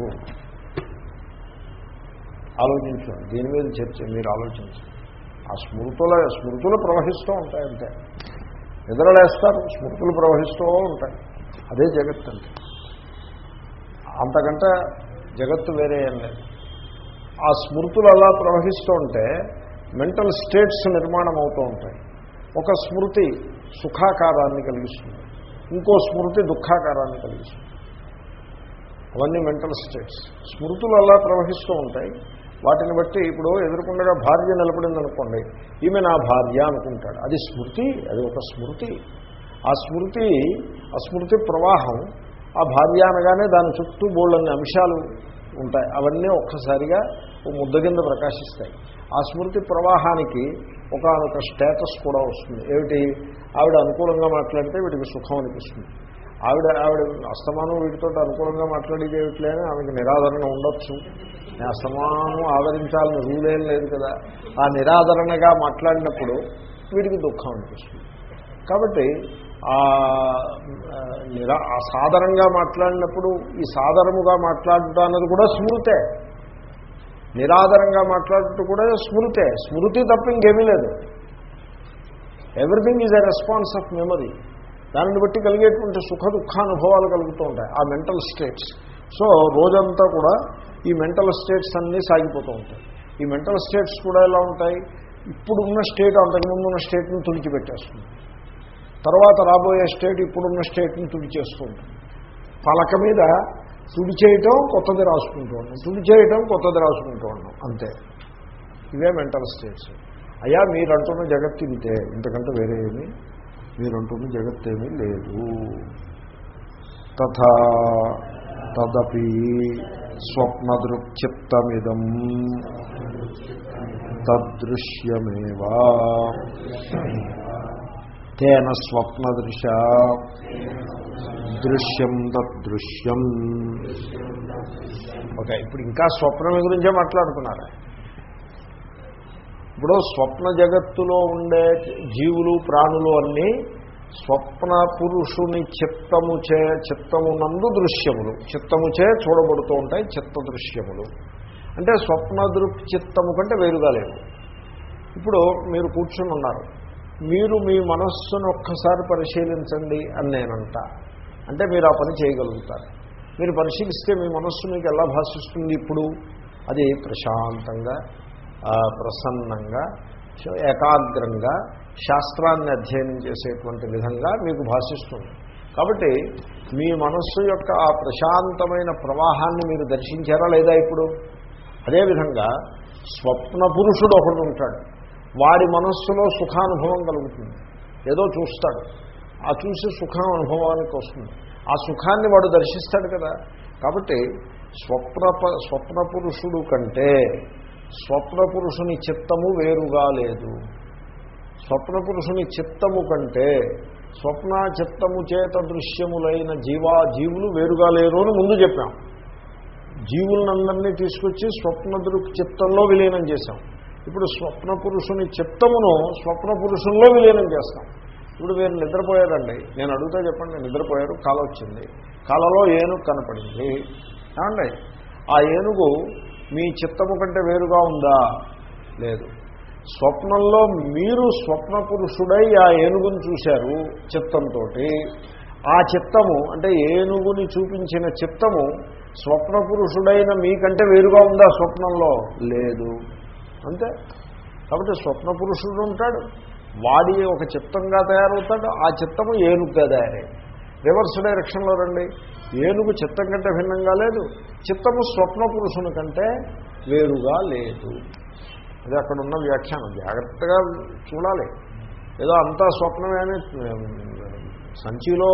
ఆలోచించండి దీని మీద చర్చ మీరు ఆలోచించండి ఆ స్మృతుల స్మృతులు ప్రవహిస్తూ ఉంటాయి నిద్రలేస్తారు స్మృతులు ప్రవహిస్తూ ఉంటాయి. అదే జగత్ అంటే. అంతకంటే జగత్తు వేరే ఏం లేదు ఆ స్మృతులు అలా ప్రవహిస్తూ ఉంటే మెంటల్ స్టేట్స్ నిర్మాణం అవుతూ ఉంటాయి. ఒక స్మృతి సుఖాకారాన్ని కలిగిస్తుంది. ఇంకో స్మృతి దుఃఖాకారాన్ని కలిగిస్తుంది. అవన్నీ మెంటల్ స్టేట్స్. స్మృతులు అలా ప్రవహిస్తూ ఉంటాయి. వాటిని బట్టి ఇప్పుడు ఎదుర్కొండగా భార్య నిలబడిందనుకోండి. ఈమె నా భార్య అనుకుంటాడు. అది స్మృతి అది ఒక స్మృతి. ఆ స్మృతి ఆ స్మృతి ప్రవాహం ఆ భార్య అనగానే దాని చుట్టూ బోళ్ళన్ని అంశాలు ఉంటాయి. అవన్నీ ఒక్కసారిగా ఓ ముద్ద కింద ప్రకాశిస్తాయి. ఆ స్మృతి ప్రవాహానికి ఒక ఒక స్టేటస్ కూడా వస్తుంది. ఏమిటి? ఆవిడ అనుకూలంగా మాట్లాడితే వీటికి సుఖం అనిపిస్తుంది. ఆవిడ ఆవిడ అస్తమానం వీటితో అనుకూలంగా మాట్లాడేది ఏమిట్లేని ఆమెకి నిరాదరణ ఉండొచ్చు. అస్తమానం ఆదరించాలని రూలేం లేదు కదా. ఆ నిరాదరణగా మాట్లాడినప్పుడు వీటికి దుఃఖం అనిపిస్తుంది. కాబట్టి నిరా సాధారణంగా మాట్లాడినప్పుడు ఈ సాధారణముగా మాట్లాడటం అన్నది కూడా స్మృతే. నిరాధారంగా మాట్లాడటం కూడా స్మృతే. స్మృతి తప్ప ఇంకేమీ లేదు. Everything is a response of memory దానిని బట్టి కలిగేటువంటి సుఖ దుఃఖానుభవాలు కలుగుతూ ఉంటాయి. ఆ మెంటల్ స్టేట్స్ సో రోజంతా కూడా ఈ మెంటల్ స్టేట్స్ అన్నీ సాగిపోతూ ఉంటాయి. ఈ మెంటల్ స్టేట్స్ కూడా ఎలా ఉంటాయి? ఇప్పుడున్న స్టేట్ అంతకుముందు ఉన్న స్టేట్ని తుడిచిపెట్టేస్తుంది. తర్వాత రాబోయే స్టేట్ ఇప్పుడున్న స్టేట్ని తుడి చేస్తూ పలక మీద తుడి చేయటం కొత్తది రాసుకుంటూ ఉన్నాం తుడి చేయటం కొత్తది రాసుకుంటూ ఉన్నాం అంతే. ఇవే మెంటల్ స్టేట్స్ అయ్యా మీరు అంటున్న జగత్తు ఇంతే ఇంతకంటే వేరే ఏమి? మీరు అంటున్న జగత్ ఏమీ లేదు. తథా తదపి స్వప్నదృక్చిత్తమిదం తదృశ్యమేవా. తేన స్వప్నదృశ. దృశ్యం తదృశ్యం ఓకే ఇప్పుడు ఇంకా స్వప్నం గురించే మాట్లాడుతున్నారు ఇప్పుడు స్వప్న జగత్తులో ఉండే జీవులు ప్రాణులు అన్నీ స్వప్న పురుషుని చిత్తము చే చిత్తమునందు దృశ్యములు. చిత్తముచే చూడబడుతూ ఉంటాయి చిత్త దృశ్యములు. అంటే స్వప్న దృక్ చిత్తము కంటే వేరుగా లేవు. ఇప్పుడు మీరు కూర్చుని ఉన్నారు. మీరు మీ మనస్సును ఒక్కసారి పరిశీలించండి అని నేనంట. అంటే మీరు ఆ పని చేయగలుగుతారు. మీరు పరిశీలిస్తే మీ మనస్సు మీకు ఎలా భాషిస్తుంది ఇప్పుడు? అది ప్రశాంతంగా ప్రసన్నంగా ఏకాగ్రంగా శాస్త్రాన్ని అధ్యయనం చేసేటువంటి విధంగా మీకు భాషిస్తుంది. కాబట్టి మీ మనస్సు యొక్క ఆ ప్రశాంతమైన ప్రవాహాన్ని మీరు దర్శించారా లేదా ఇప్పుడు? అదేవిధంగా స్వప్న పురుషుడు ఒకడు ఉంటాడు వాడి మనస్సులో సుఖానుభవం కలుగుతుంది. ఏదో చూస్తాడు. ఆ చూసి సుఖం అనుభవానికి వస్తుంది. ఆ సుఖాన్ని వాడు దర్శిస్తాడు కదా. కాబట్టి స్వప్న ప- స్వప్న పురుషుడు కంటే స్వప్న పురుషుని చిత్తము వేరుగా లేదు. స్వప్న పురుషుని చిత్తము కంటే స్వప్న చిత్తము చేత దృశ్యములైన జీవా జీవులు వేరుగా లేరు అని ముందు చెప్పాం. జీవులందరినీ తీసుకొచ్చి స్వప్న దృక్ చిత్తంలో విలీనం చేశాం. ఇప్పుడు స్వప్న పురుషుని చిత్తమును స్వప్న పురుషుల్లో విలీనం చేస్తాం. ఇప్పుడు మీరు నిద్రపోయారండి. నేను అడుగుతా చెప్పండి నిద్రపోయారు కాల వచ్చింది కాలలో ఏనుగు కనపడింది. ఏమండి? ఆ ఏనుగు మీ చిత్తము కంటే వేరుగా ఉందా? లేదు. స్వప్నంలో మీరు స్వప్న పురుషుడై ఆ ఏనుగుని చూశారు చిత్తంతో ఆ చిత్తము అంటే ఏనుగుని చూపించిన చిత్తము స్వప్న పురుషుడైన మీకంటే వేరుగా ఉందా స్వప్నంలో? లేదు. అంతే. కాబట్టి స్వప్న పురుషుడు ఉంటాడు. వాడి ఒక చిత్తంగా తయారవుతాడు. ఆ చిత్తము ఏనుగుగా తయారైంది రివర్స్ డైరెక్షన్లో రండి. ఏనుగు చిత్తం కంటే భిన్నంగా లేదు. చిత్తము స్వప్న పురుషుని కంటే వేరుగా లేదు. అది అక్కడ ఉన్న వ్యాఖ్యానం. జాగ్రత్తగా చూడాలి. ఏదో అంతా స్వప్నమే అని సంచిలో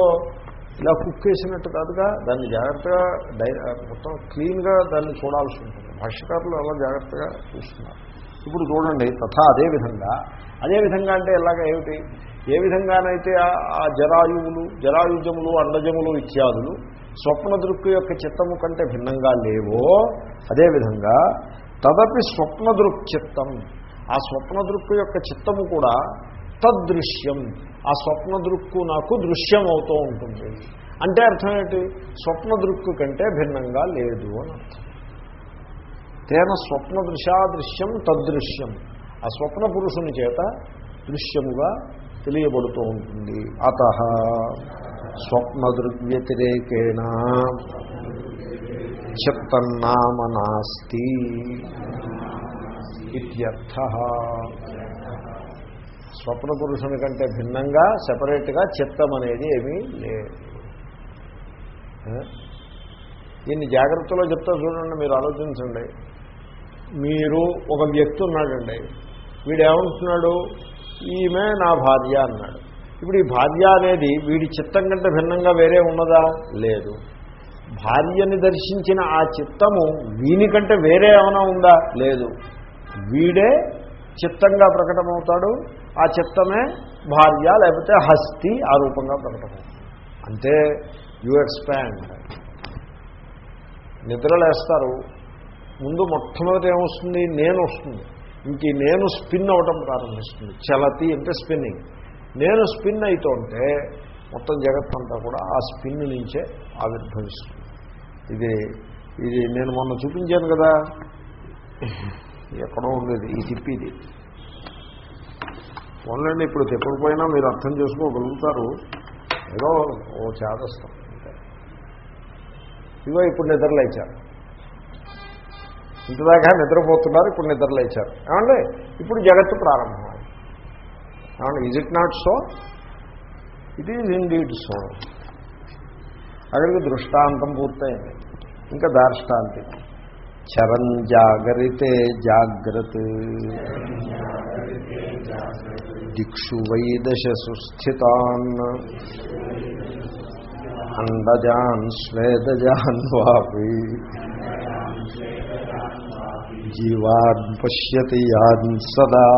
ఇలా కుక్ వేసినట్టు కాదుగా. దాన్ని జాగ్రత్తగా డై మొత్తం క్లీన్గా దాన్ని చూడాల్సి ఉంటుంది. భాష్యకారులు అలా జాగ్రత్తగా చూస్తున్నారు. ఇప్పుడు చూడండి తథా అదేవిధంగా అదేవిధంగా అంటే ఎలాగ ఏమిటి? ఏ విధంగానైతే ఆ- ఆ జరాయువులు జరాయుజములు అండజములు ఇత్యాదులు స్వప్న దృక్కు యొక్క చిత్తము కంటే భిన్నంగా లేవో అదేవిధంగా తదపి స్వప్న దృక్ చిత్తం. ఆ స్వప్న దృక్కు యొక్క చిత్తము కూడా తద్దృశ్యం. ఆ స్వప్న దృక్కు నాకు దృశ్యం అవుతూ ఉంటుంది. అంటే అర్థం ఏంటి? స్వప్న దృక్కు కంటే భిన్నంగా లేదు అని అర్థం. తేన స్వప్న దృశ్యాదృశ్యం తద్దృశ్యం ఆ స్వప్న పురుషుని చేత దృశ్యముగా తెలియబడుతూ ఉంటుంది. అత స్వప్న దృగ్వ్యతిరేకేణ చిత్తన్నామ నాస్తి ఇత్యర్థ. స్వప్న పురుషుని కంటే భిన్నంగా సెపరేట్గా చిత్తం అనేది ఏమీ లేదు. దీన్ని జాగ్రత్తలో చెప్తా చూడండి మీరు ఆలోచించండి. మీరు ఒక వ్యక్తి ఉన్నాడండి. వీడు ఏమంటున్నాడు ఈమె నా భార్య అన్నాడు. ఇప్పుడు ఈ భార్య అనేది వీడి చిత్తం కంటే భిన్నంగా వేరే ఉన్నదా? లేదు. భార్యని దర్శించిన ఆ చిత్తము వీనికంటే వేరే ఏమైనా ఉందా? లేదు. వీడే చిత్తంగా ప్రకటమవుతాడు. ఆ చిత్తమే భార్య లేకపోతే హస్తి ఆ రూపంగా ప్రకటమవుతుంది. అంతే యు ఎక్స్పాండ్ నిద్రలేస్తారు. ముందు మొట్టమొదటి ఏమొస్తుంది? నేను వస్తుంది. ఇంక నేను స్పిన్ అవటం ప్రారంభిస్తుంది. చలతి అంటే స్పిన్నింగ్. నేను స్పిన్ అవుతుంటే మొత్తం జగత్తంతా కూడా ఆ స్పిన్ నుంచే ఆవిర్భవిస్తుంది. ఇది ఇది నేను మొన్న చూపించాను కదా. ఎక్కడో ఉండేది ఈ తిప్పిది పోన్లండి ఇప్పుడు తిప్పకపోయినా మీరు అర్థం చేసుకోగలుగుతారు. ఏదో ఓ చేదస్తాం. అంతే ఇగో ఇప్పుడు నిద్రలేచారు ఇంతదాకా నిద్రపోతున్నారు ఇప్పుడు నిద్రలేచారు. ఏమండి? ఇప్పుడు జగత్తు ప్రారంభమైంది. ఏమండి? Is it not so it is indeed so అక్కడికి దృష్టాంతం పూర్తయింది. ఇంకా దార్ష్టాంతి. చరం జాగరితే జాగ్రత్త దిక్షు వైదశసు స్థితాన్ అండజాన్ స్వేదజాన్ వాపి. జీవాన్ పశ్యతి యాన్ సదా.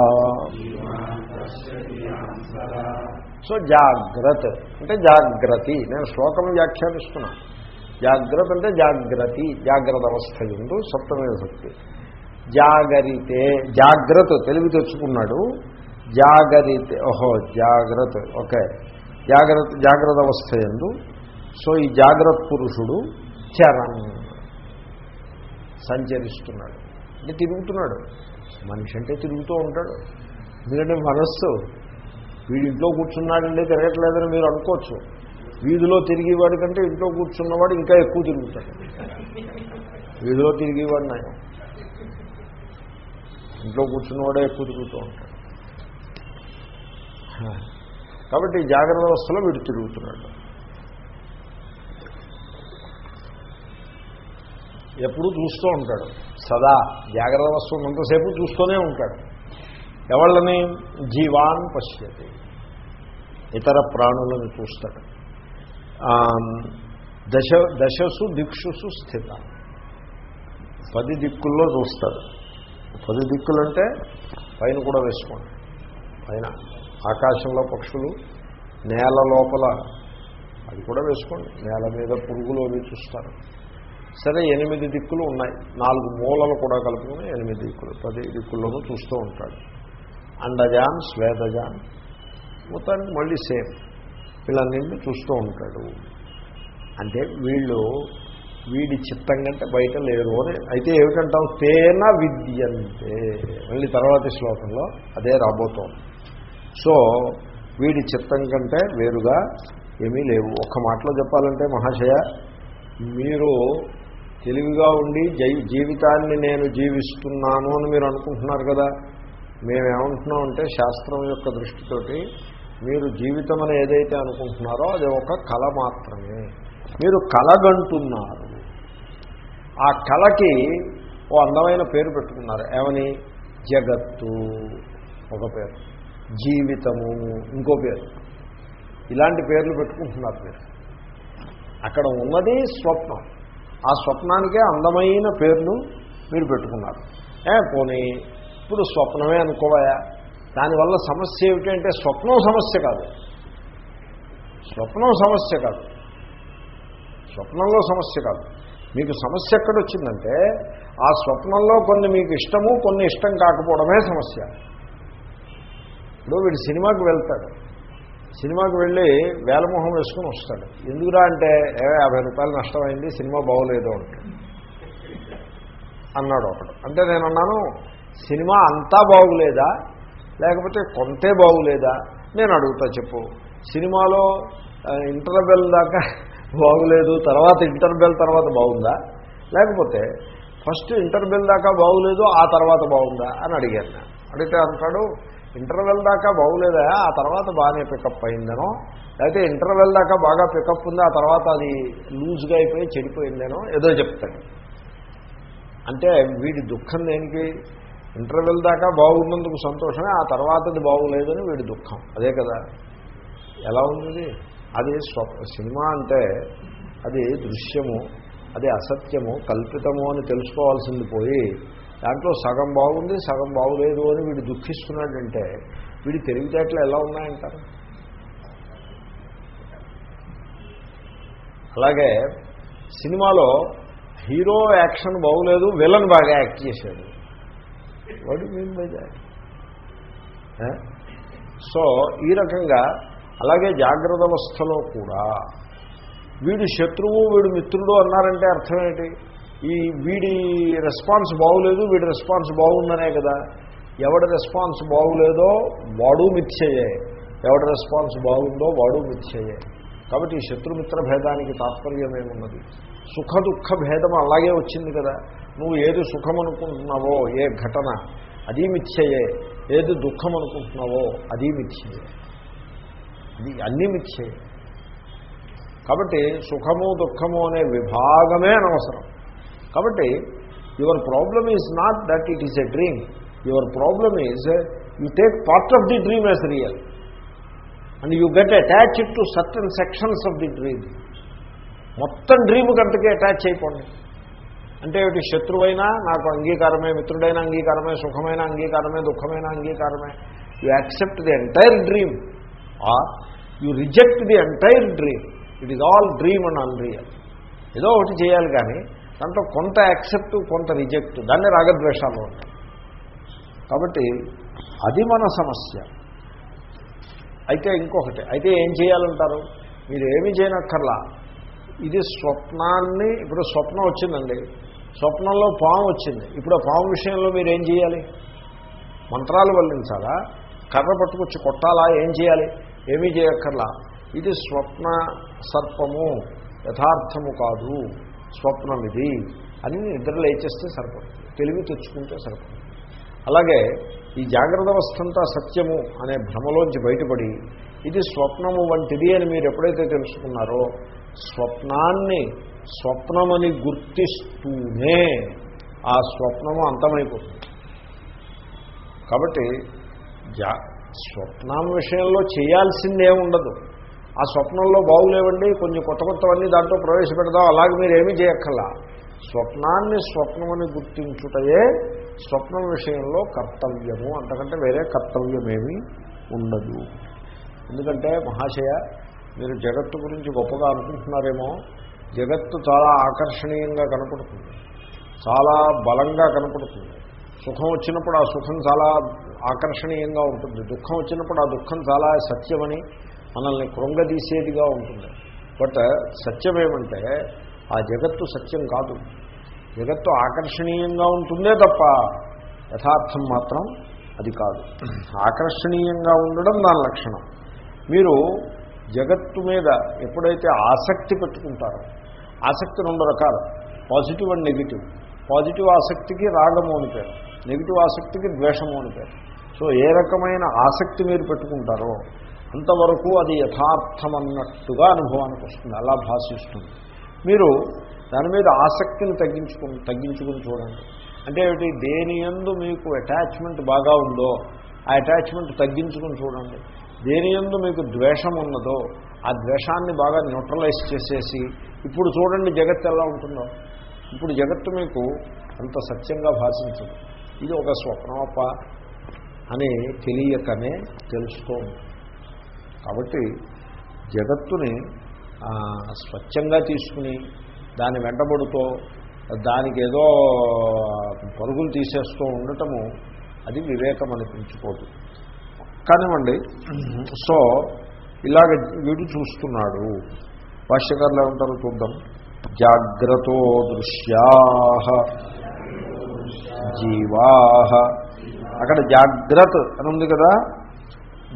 సో జాగ్రత్త అంటే జాగ్రత్త నేను శ్లోకం వ్యాఖ్యానిస్తున్నా. జాగ్రత్త అంటే జాగ్రత్త జాగ్రత్త అవస్థ ఎందు సప్తమే శక్తి. జాగరితే జాగ్రత్త తెలివి తెచ్చుకున్నాడు. జాగరితే ఓహో జాగ్రత్త ఓకే. జాగ్రత్త జాగ్రత్త అవస్థ ఎందు. సో ఈ జాగ్రత్త పురుషుడు చరణ్ సంచరిస్తున్నాడు. అంటే తిరుగుతున్నాడు. మనిషి అంటే తిరుగుతూ ఉంటాడు. ఎందుకంటే మనస్సు వీడింట్లో కూర్చున్నాడంటే తిరగట్లేదని మీరు అనుకోవచ్చు. వీధిలో తిరిగేవాడి కంటే ఇంట్లో కూర్చున్నవాడు ఇంకా ఎక్కువ తిరుగుతాడు. వీధిలో తిరిగేవాడు నాయన ఇంట్లో కూర్చున్నవాడే ఎక్కువ తిరుగుతూ ఉంటాడు. కాబట్టి జాగ్రత్త అవస్థలో వీడు తిరుగుతున్నాడు. ఎప్పుడూ చూస్తూ ఉంటాడు. సదా జాగ్రత్త అవస్థ ఉన్నంతసేపు చూస్తూనే ఉంటాడు. ఎవళ్ళని? జీవాన్ పశ్యతి. ఇతర ప్రాణులను చూస్తాడు. దశ దశసు దిక్షుసు స్థిత. పది దిక్కుల్లో చూస్తాడు. పది దిక్కులంటే పైన కూడా వేసుకోండి. పైన ఆకాశంలో పక్షులు నేల లోపల అది కూడా వేసుకోండి. నేల మీద పురుగులు అవి చూస్తారు. సరే ఎనిమిది దిక్కులు ఉన్నాయి. నాలుగు మూలలు కూడా కలుపుకుని ఎనిమిది దిక్కులు పది దిక్కుల్లోనూ చూస్తూ ఉంటాడు. అండజాన్ శ్వేతజాన్ మొత్తానికి మళ్ళీ సేమ్. వీళ్ళన్నింటినీ చూస్తూ ఉంటాడు. అంటే వీళ్ళు వీడి చిత్తం కంటే బయట లేరు అని అయితే ఏమిటంటాం తేన విద్యంతే. మళ్ళీ తర్వాతి శ్లోకంలో అదే రాబోతోంది. సో వీడి చిత్తం కంటే వేరుగా ఏమీ లేవు. ఒక్క మాటలో చెప్పాలంటే మహాశయ మీరు తెలివిగా ఉండి జై జీవితాన్ని నేను జీవిస్తున్నాను అని మీరు అనుకుంటున్నారు కదా. మేమేమంటున్నాం అంటే శాస్త్రం యొక్క దృష్టితోటి మీరు జీవితం అని ఏదైతే అనుకుంటున్నారో అది ఒక కళ మాత్రమే. మీరు కలగంటున్నారు ఆ కళకి ఓ అందమైన పేరు పెట్టుకున్నారు. ఏమని? జగత్తు ఒక పేరు. జీవితము ఇంకో పేరు. ఇలాంటి పేర్లు పెట్టుకుంటున్నారు మీరు. అక్కడ ఉన్నది స్వప్నం. ఆ స్వప్నానికే అందమైన పేర్లు మీరు పెట్టుకున్నారు. ఏ పోనీ ఇప్పుడు స్వప్నమే అనుకోవాయా? దానివల్ల సమస్య ఏమిటంటే స్వప్నం సమస్య కాదు. స్వప్నం సమస్య కాదు. స్వప్నంలో సమస్య కాదు. మీకు సమస్య ఎక్కడొచ్చిందంటే ఆ స్వప్నంలో కొన్ని మీకు ఇష్టము కొన్ని ఇష్టం కాకపోవడమే సమస్య. ఇప్పుడు వీడు సినిమాకి వెళ్తాడు. సినిమాకి వెళ్ళి వేలమోహం వేసుకుని వస్తాడు. ఎందుకురా అంటే యాభై రూపాయలు నష్టమైంది సినిమా బాగోలేదు అంటే. అన్నాడు ఒకడు అంటే నేను అన్నాను సినిమా అంతా బాగులేదా? లేకపోతే కొంతే బాగులేదా? నేను అడుగుతా చెప్పు. సినిమాలో ఇంటర్వెల్ దాకా బాగులేదు తర్వాత ఇంటర్వెల్ తర్వాత బాగుందా? లేకపోతే ఫస్ట్ ఇంటర్వెల్ దాకా బాగులేదు ఆ తర్వాత బాగుందా? అని అడిగాను. నేను అడిగితే అంటాడు ఇంటర్వెల్ దాకా బాగులేదా? ఆ తర్వాత బాగానే పికప్ అయిందనో? లేకపోతే ఇంటర్వెల్ దాకా బాగా పికప్ ఉంది? ఆ తర్వాత అది లూజ్గా అయిపోయి చెడిపోయిందేనో? ఏదో చెప్తాడు. అంటే వీడి దుఃఖం దేనికి? ఇంటర్వెల్ దాకా బాగున్నందుకు సంతోషమే ఆ తర్వాతది బాగులేదని వీడి దుఃఖం. అదే కదా. ఎలా ఉంది అది సినిమా అంటే అది దృశ్యము అది అసత్యము కల్పితము అని తెలుసుకోవాల్సింది పోయి దాంట్లో సగం బాగుంది సగం బాగులేదు అని వీడు దుఃఖిస్తున్నాడంటే వీడి తెలివితేటలు ఎలా ఉన్నాయంటారు? అలాగే సినిమాలో హీరో యాక్షన్ బాగులేదు విలన్ బాగా యాక్ట్ చేశాడు. వాడు మీన్ బై దాట్? సో ఈ రకంగా అలాగే జాగ్రత్త అవస్థలో కూడా వీడు శత్రువు వీడు మిత్రుడు అన్నారంటే అర్థం ఏంటి? ఈ వీడి రెస్పాన్స్ బాగులేదు వీడి రెస్పాన్స్ బాగుందనే కదా. ఎవడి రెస్పాన్స్ బాగులేదో వాడు మిథ్యయే. ఎవడి రెస్పాన్స్ బాగుందో వాడు మిథ్యయే. కాబట్టి ఈ శత్రుమిత్ర భేదానికి తాత్పర్యం ఏమున్నది సుఖ దుఃఖ భేదం అలాగే వచ్చింది కదా. నువ్వు ఏది సుఖం అనుకుంటున్నావో ఏ ఘటన అది మిథ్యయే. ఏది దుఃఖం అనుకుంటున్నావో అది మిథ్యయే. ఇది అన్నీ మిథ్యయే. కాబట్టి సుఖము దుఃఖము అనే విభాగమే అనవసరం. కాబట్టి your problem is not that it is a dream your problem is you take part of the dream as real and you get attached to certain sections of the dream మొత్తం డ్రీమ్ గంటకి attach అయిపోండి. అంటే ఏమిటి? శత్రువైనా నాకు అంగీకారమే మిత్రుడైన అంగీకారమే సుఖమైన అంగీకారమే దుఃఖమైన అంగీకారమే. You accept the entire dream or you reject the entire dream it is all dream and unreal ఏదో ఒకటి చేయాలి కానీ దాంట్లో కొంత యాక్సెప్ట్ కొంత రిజెక్ట్. దాన్ని రాగద్వేషాలు ఉంటాయి కాబట్టి అది మన సమస్య. అయితే ఇంకొకటి అయితే ఏం చేయాలంటారు? మీరు ఏమి చేయనక్కర్లా. ఇది స్వప్నాన్ని ఇప్పుడు స్వప్నం వచ్చిందండి. స్వప్నంలో పాము వచ్చింది. ఇప్పుడు ఆ పాము విషయంలో మీరు ఏం చేయాలి? మంత్రాలు వల్లించాలా? కర్ర పట్టుకొచ్చి కొట్టాలా? ఏం చేయాలి? ఏమీ చేయక్కర్లా. ఇది స్వప్న సర్పము యథార్థము కాదు. స్వప్నం ఇది అని నిద్ర లేచేస్తే సరిపడుతుంది తెలివి తెచ్చుకుంటే సరిపడుతుంది అలాగే ఈ జాగ్రత్త అవస్థంతా సత్యము అనే భ్రమలోంచి బయటపడి ఇది స్వప్నము వంటిది అని మీరు ఎప్పుడైతే తెలుసుకున్నారో స్వప్నాన్ని స్వప్నమని గుర్తిస్తూనే ఆ స్వప్నము అంతమైపోతుంది. కాబట్టి జా స్వప్నం విషయంలో చేయాల్సిందే ఉండదు ఆ స్వప్నంలో బాగులేవండి కొంచెం కొత్త కొత్తవన్నీ దాంట్లో ప్రవేశపెడదాం అలాగే మీరు ఏమీ చేయక్కర్లా. స్వప్నాన్ని స్వప్నమని గుర్తించుటయే స్వప్నం విషయంలో కర్తవ్యము అంతకంటే వేరే కర్తవ్యమేమీ ఉండదు. ఎందుకంటే మహాశయ మీరు జగత్తు గురించి గొప్పగా అనుకుంటున్నారేమో జగత్తు చాలా ఆకర్షణీయంగా కనపడుతుంది చాలా బలంగా కనపడుతుంది. సుఖం వచ్చినప్పుడు ఆ సుఖం చాలా ఆకర్షణీయంగా ఉంటుంది దుఃఖం వచ్చినప్పుడు ఆ దుఃఖం చాలా సత్యమని మనల్ని కృంగదీసేదిగా ఉంటుంది. బట్ సత్యమేమంటే ఆ జగత్తు సత్యం కాదు. జగత్తు ఆకర్షణీయంగా ఉంటుందే తప్ప యథార్థం మాత్రం అది కాదు. ఆకర్షణీయంగా ఉండడం దాని లక్షణం. మీరు జగత్తు మీద ఎప్పుడైతే ఆసక్తి పెట్టుకుంటారో ఆసక్తి రెండు రకాలు. Positive and negative. పాజిటివ్ ఆసక్తికి రాగము అని పేరు. నెగిటివ్ ఆసక్తికి ద్వేషము అని పేరు. సో ఏ రకమైన ఆసక్తి మీరు పెట్టుకుంటారో అంతవరకు అది యథార్థమన్నట్టుగా అనుభవానికి వస్తుంది. అలా భాషిస్తుంది. మీరు దాని మీద ఆసక్తిని తగ్గించుకుని తగ్గించుకుని చూడండి. అంటే ఏమిటి? దేని ఎందు మీకు అటాచ్మెంట్ బాగా ఉందో ఆ అటాచ్మెంట్ తగ్గించుకుని చూడండి. దేని ఎందు మీకు ద్వేషం ఉన్నదో ఆ ద్వేషాన్ని బాగా న్యూట్రలైజ్ చేసేసి ఇప్పుడు చూడండి జగత్తు ఎలా ఉంటుందో. ఇప్పుడు జగత్తు మీకు అంత సత్యంగా భాషించదు. ఇది ఒక స్వప్నమప్ప అని తెలియకనే తెలుస్తూ ఉంటుంది కాబట్టి జగత్తుని స్వచ్ఛంగా తీసుకుని దాన్ని వెంటబడుతో దానికి ఏదో పరుగులు తీసేస్తూ ఉండటము అది వివేకం అనిపించుకోదు. కానివ్వండి సో ఇలాగ వీడు చూస్తున్నాడు. భాష్యకారులు ఏమంటారు చూద్దాం. జాగ్రత్తో దృశ్యా జీవా. అక్కడ జాగ్రత్త అని ఉంది కదా?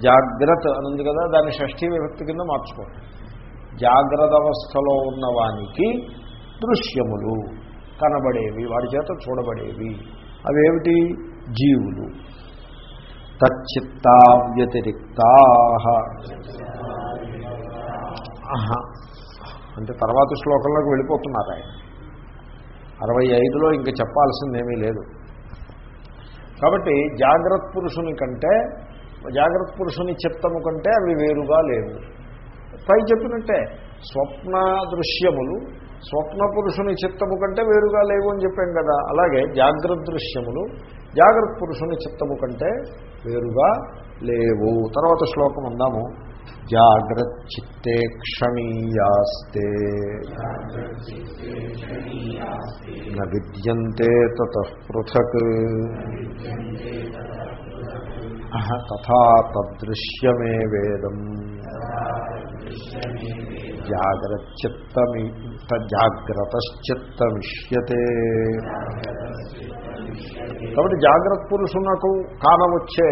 జాగ్రత్త అనుంది కదా దాన్ని షష్ఠీ విభక్తి కింద మార్చుకోండి జాగ్రత్త అవస్థలో ఉన్నవానికి దృశ్యములు కనబడేవి వాడి చేత చూడబడేవి. అవేమిటి? జీవులు. తచ్చిత్తా వ్యతిరిక్తా అంటే తర్వాత శ్లోకంలోకి వెళ్ళిపోతున్నారు ఆయన. అరవై ఐదులో ఇంక చెప్పాల్సిందేమీ లేదు. కాబట్టి జాగ్రత్త పురుషుని కంటే జాగ్రత్త పురుషుని చిత్తము కంటే అవి వేరుగా లేవు. పై చెప్పినట్టే స్వప్న దృశ్యములు స్వప్న పురుషుని చిత్తము కంటే వేరుగా లేవు అని చెప్పాం కదా. అలాగే జాగ్రత్త దృశ్యములు జాగ్రత్త పురుషుని చిత్తము కంటే వేరుగా లేవు. తర్వాత శ్లోకం అందాము. జాగ్రత్ చిత్తే క్షణీయాస్తే. న విద్యంతే తృథక్ తథా తదృశ్యమే వేదం. జాగ్రత్తమి జాగ్రత్తశ్చిత్తమిష్యతే కాబట్టి జాగ్రత్త పురుషునకు కానవచ్చే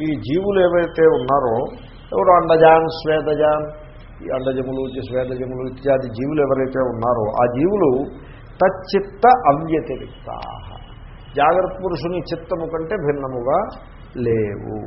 ఈ జీవులు ఏవైతే ఉన్నారో ఎవరు అండజాన్ స్వేదజాన్ ఈ అండజములు శ్వేతజములు ఇత్యాది జీవులు ఎవరైతే ఉన్నారో ఆ జీవులు తచ్చిత్త అవ్యతిరిక్త. జాగ్రత్త పురుషుని చిత్తము కంటే భిన్నముగా లేవు.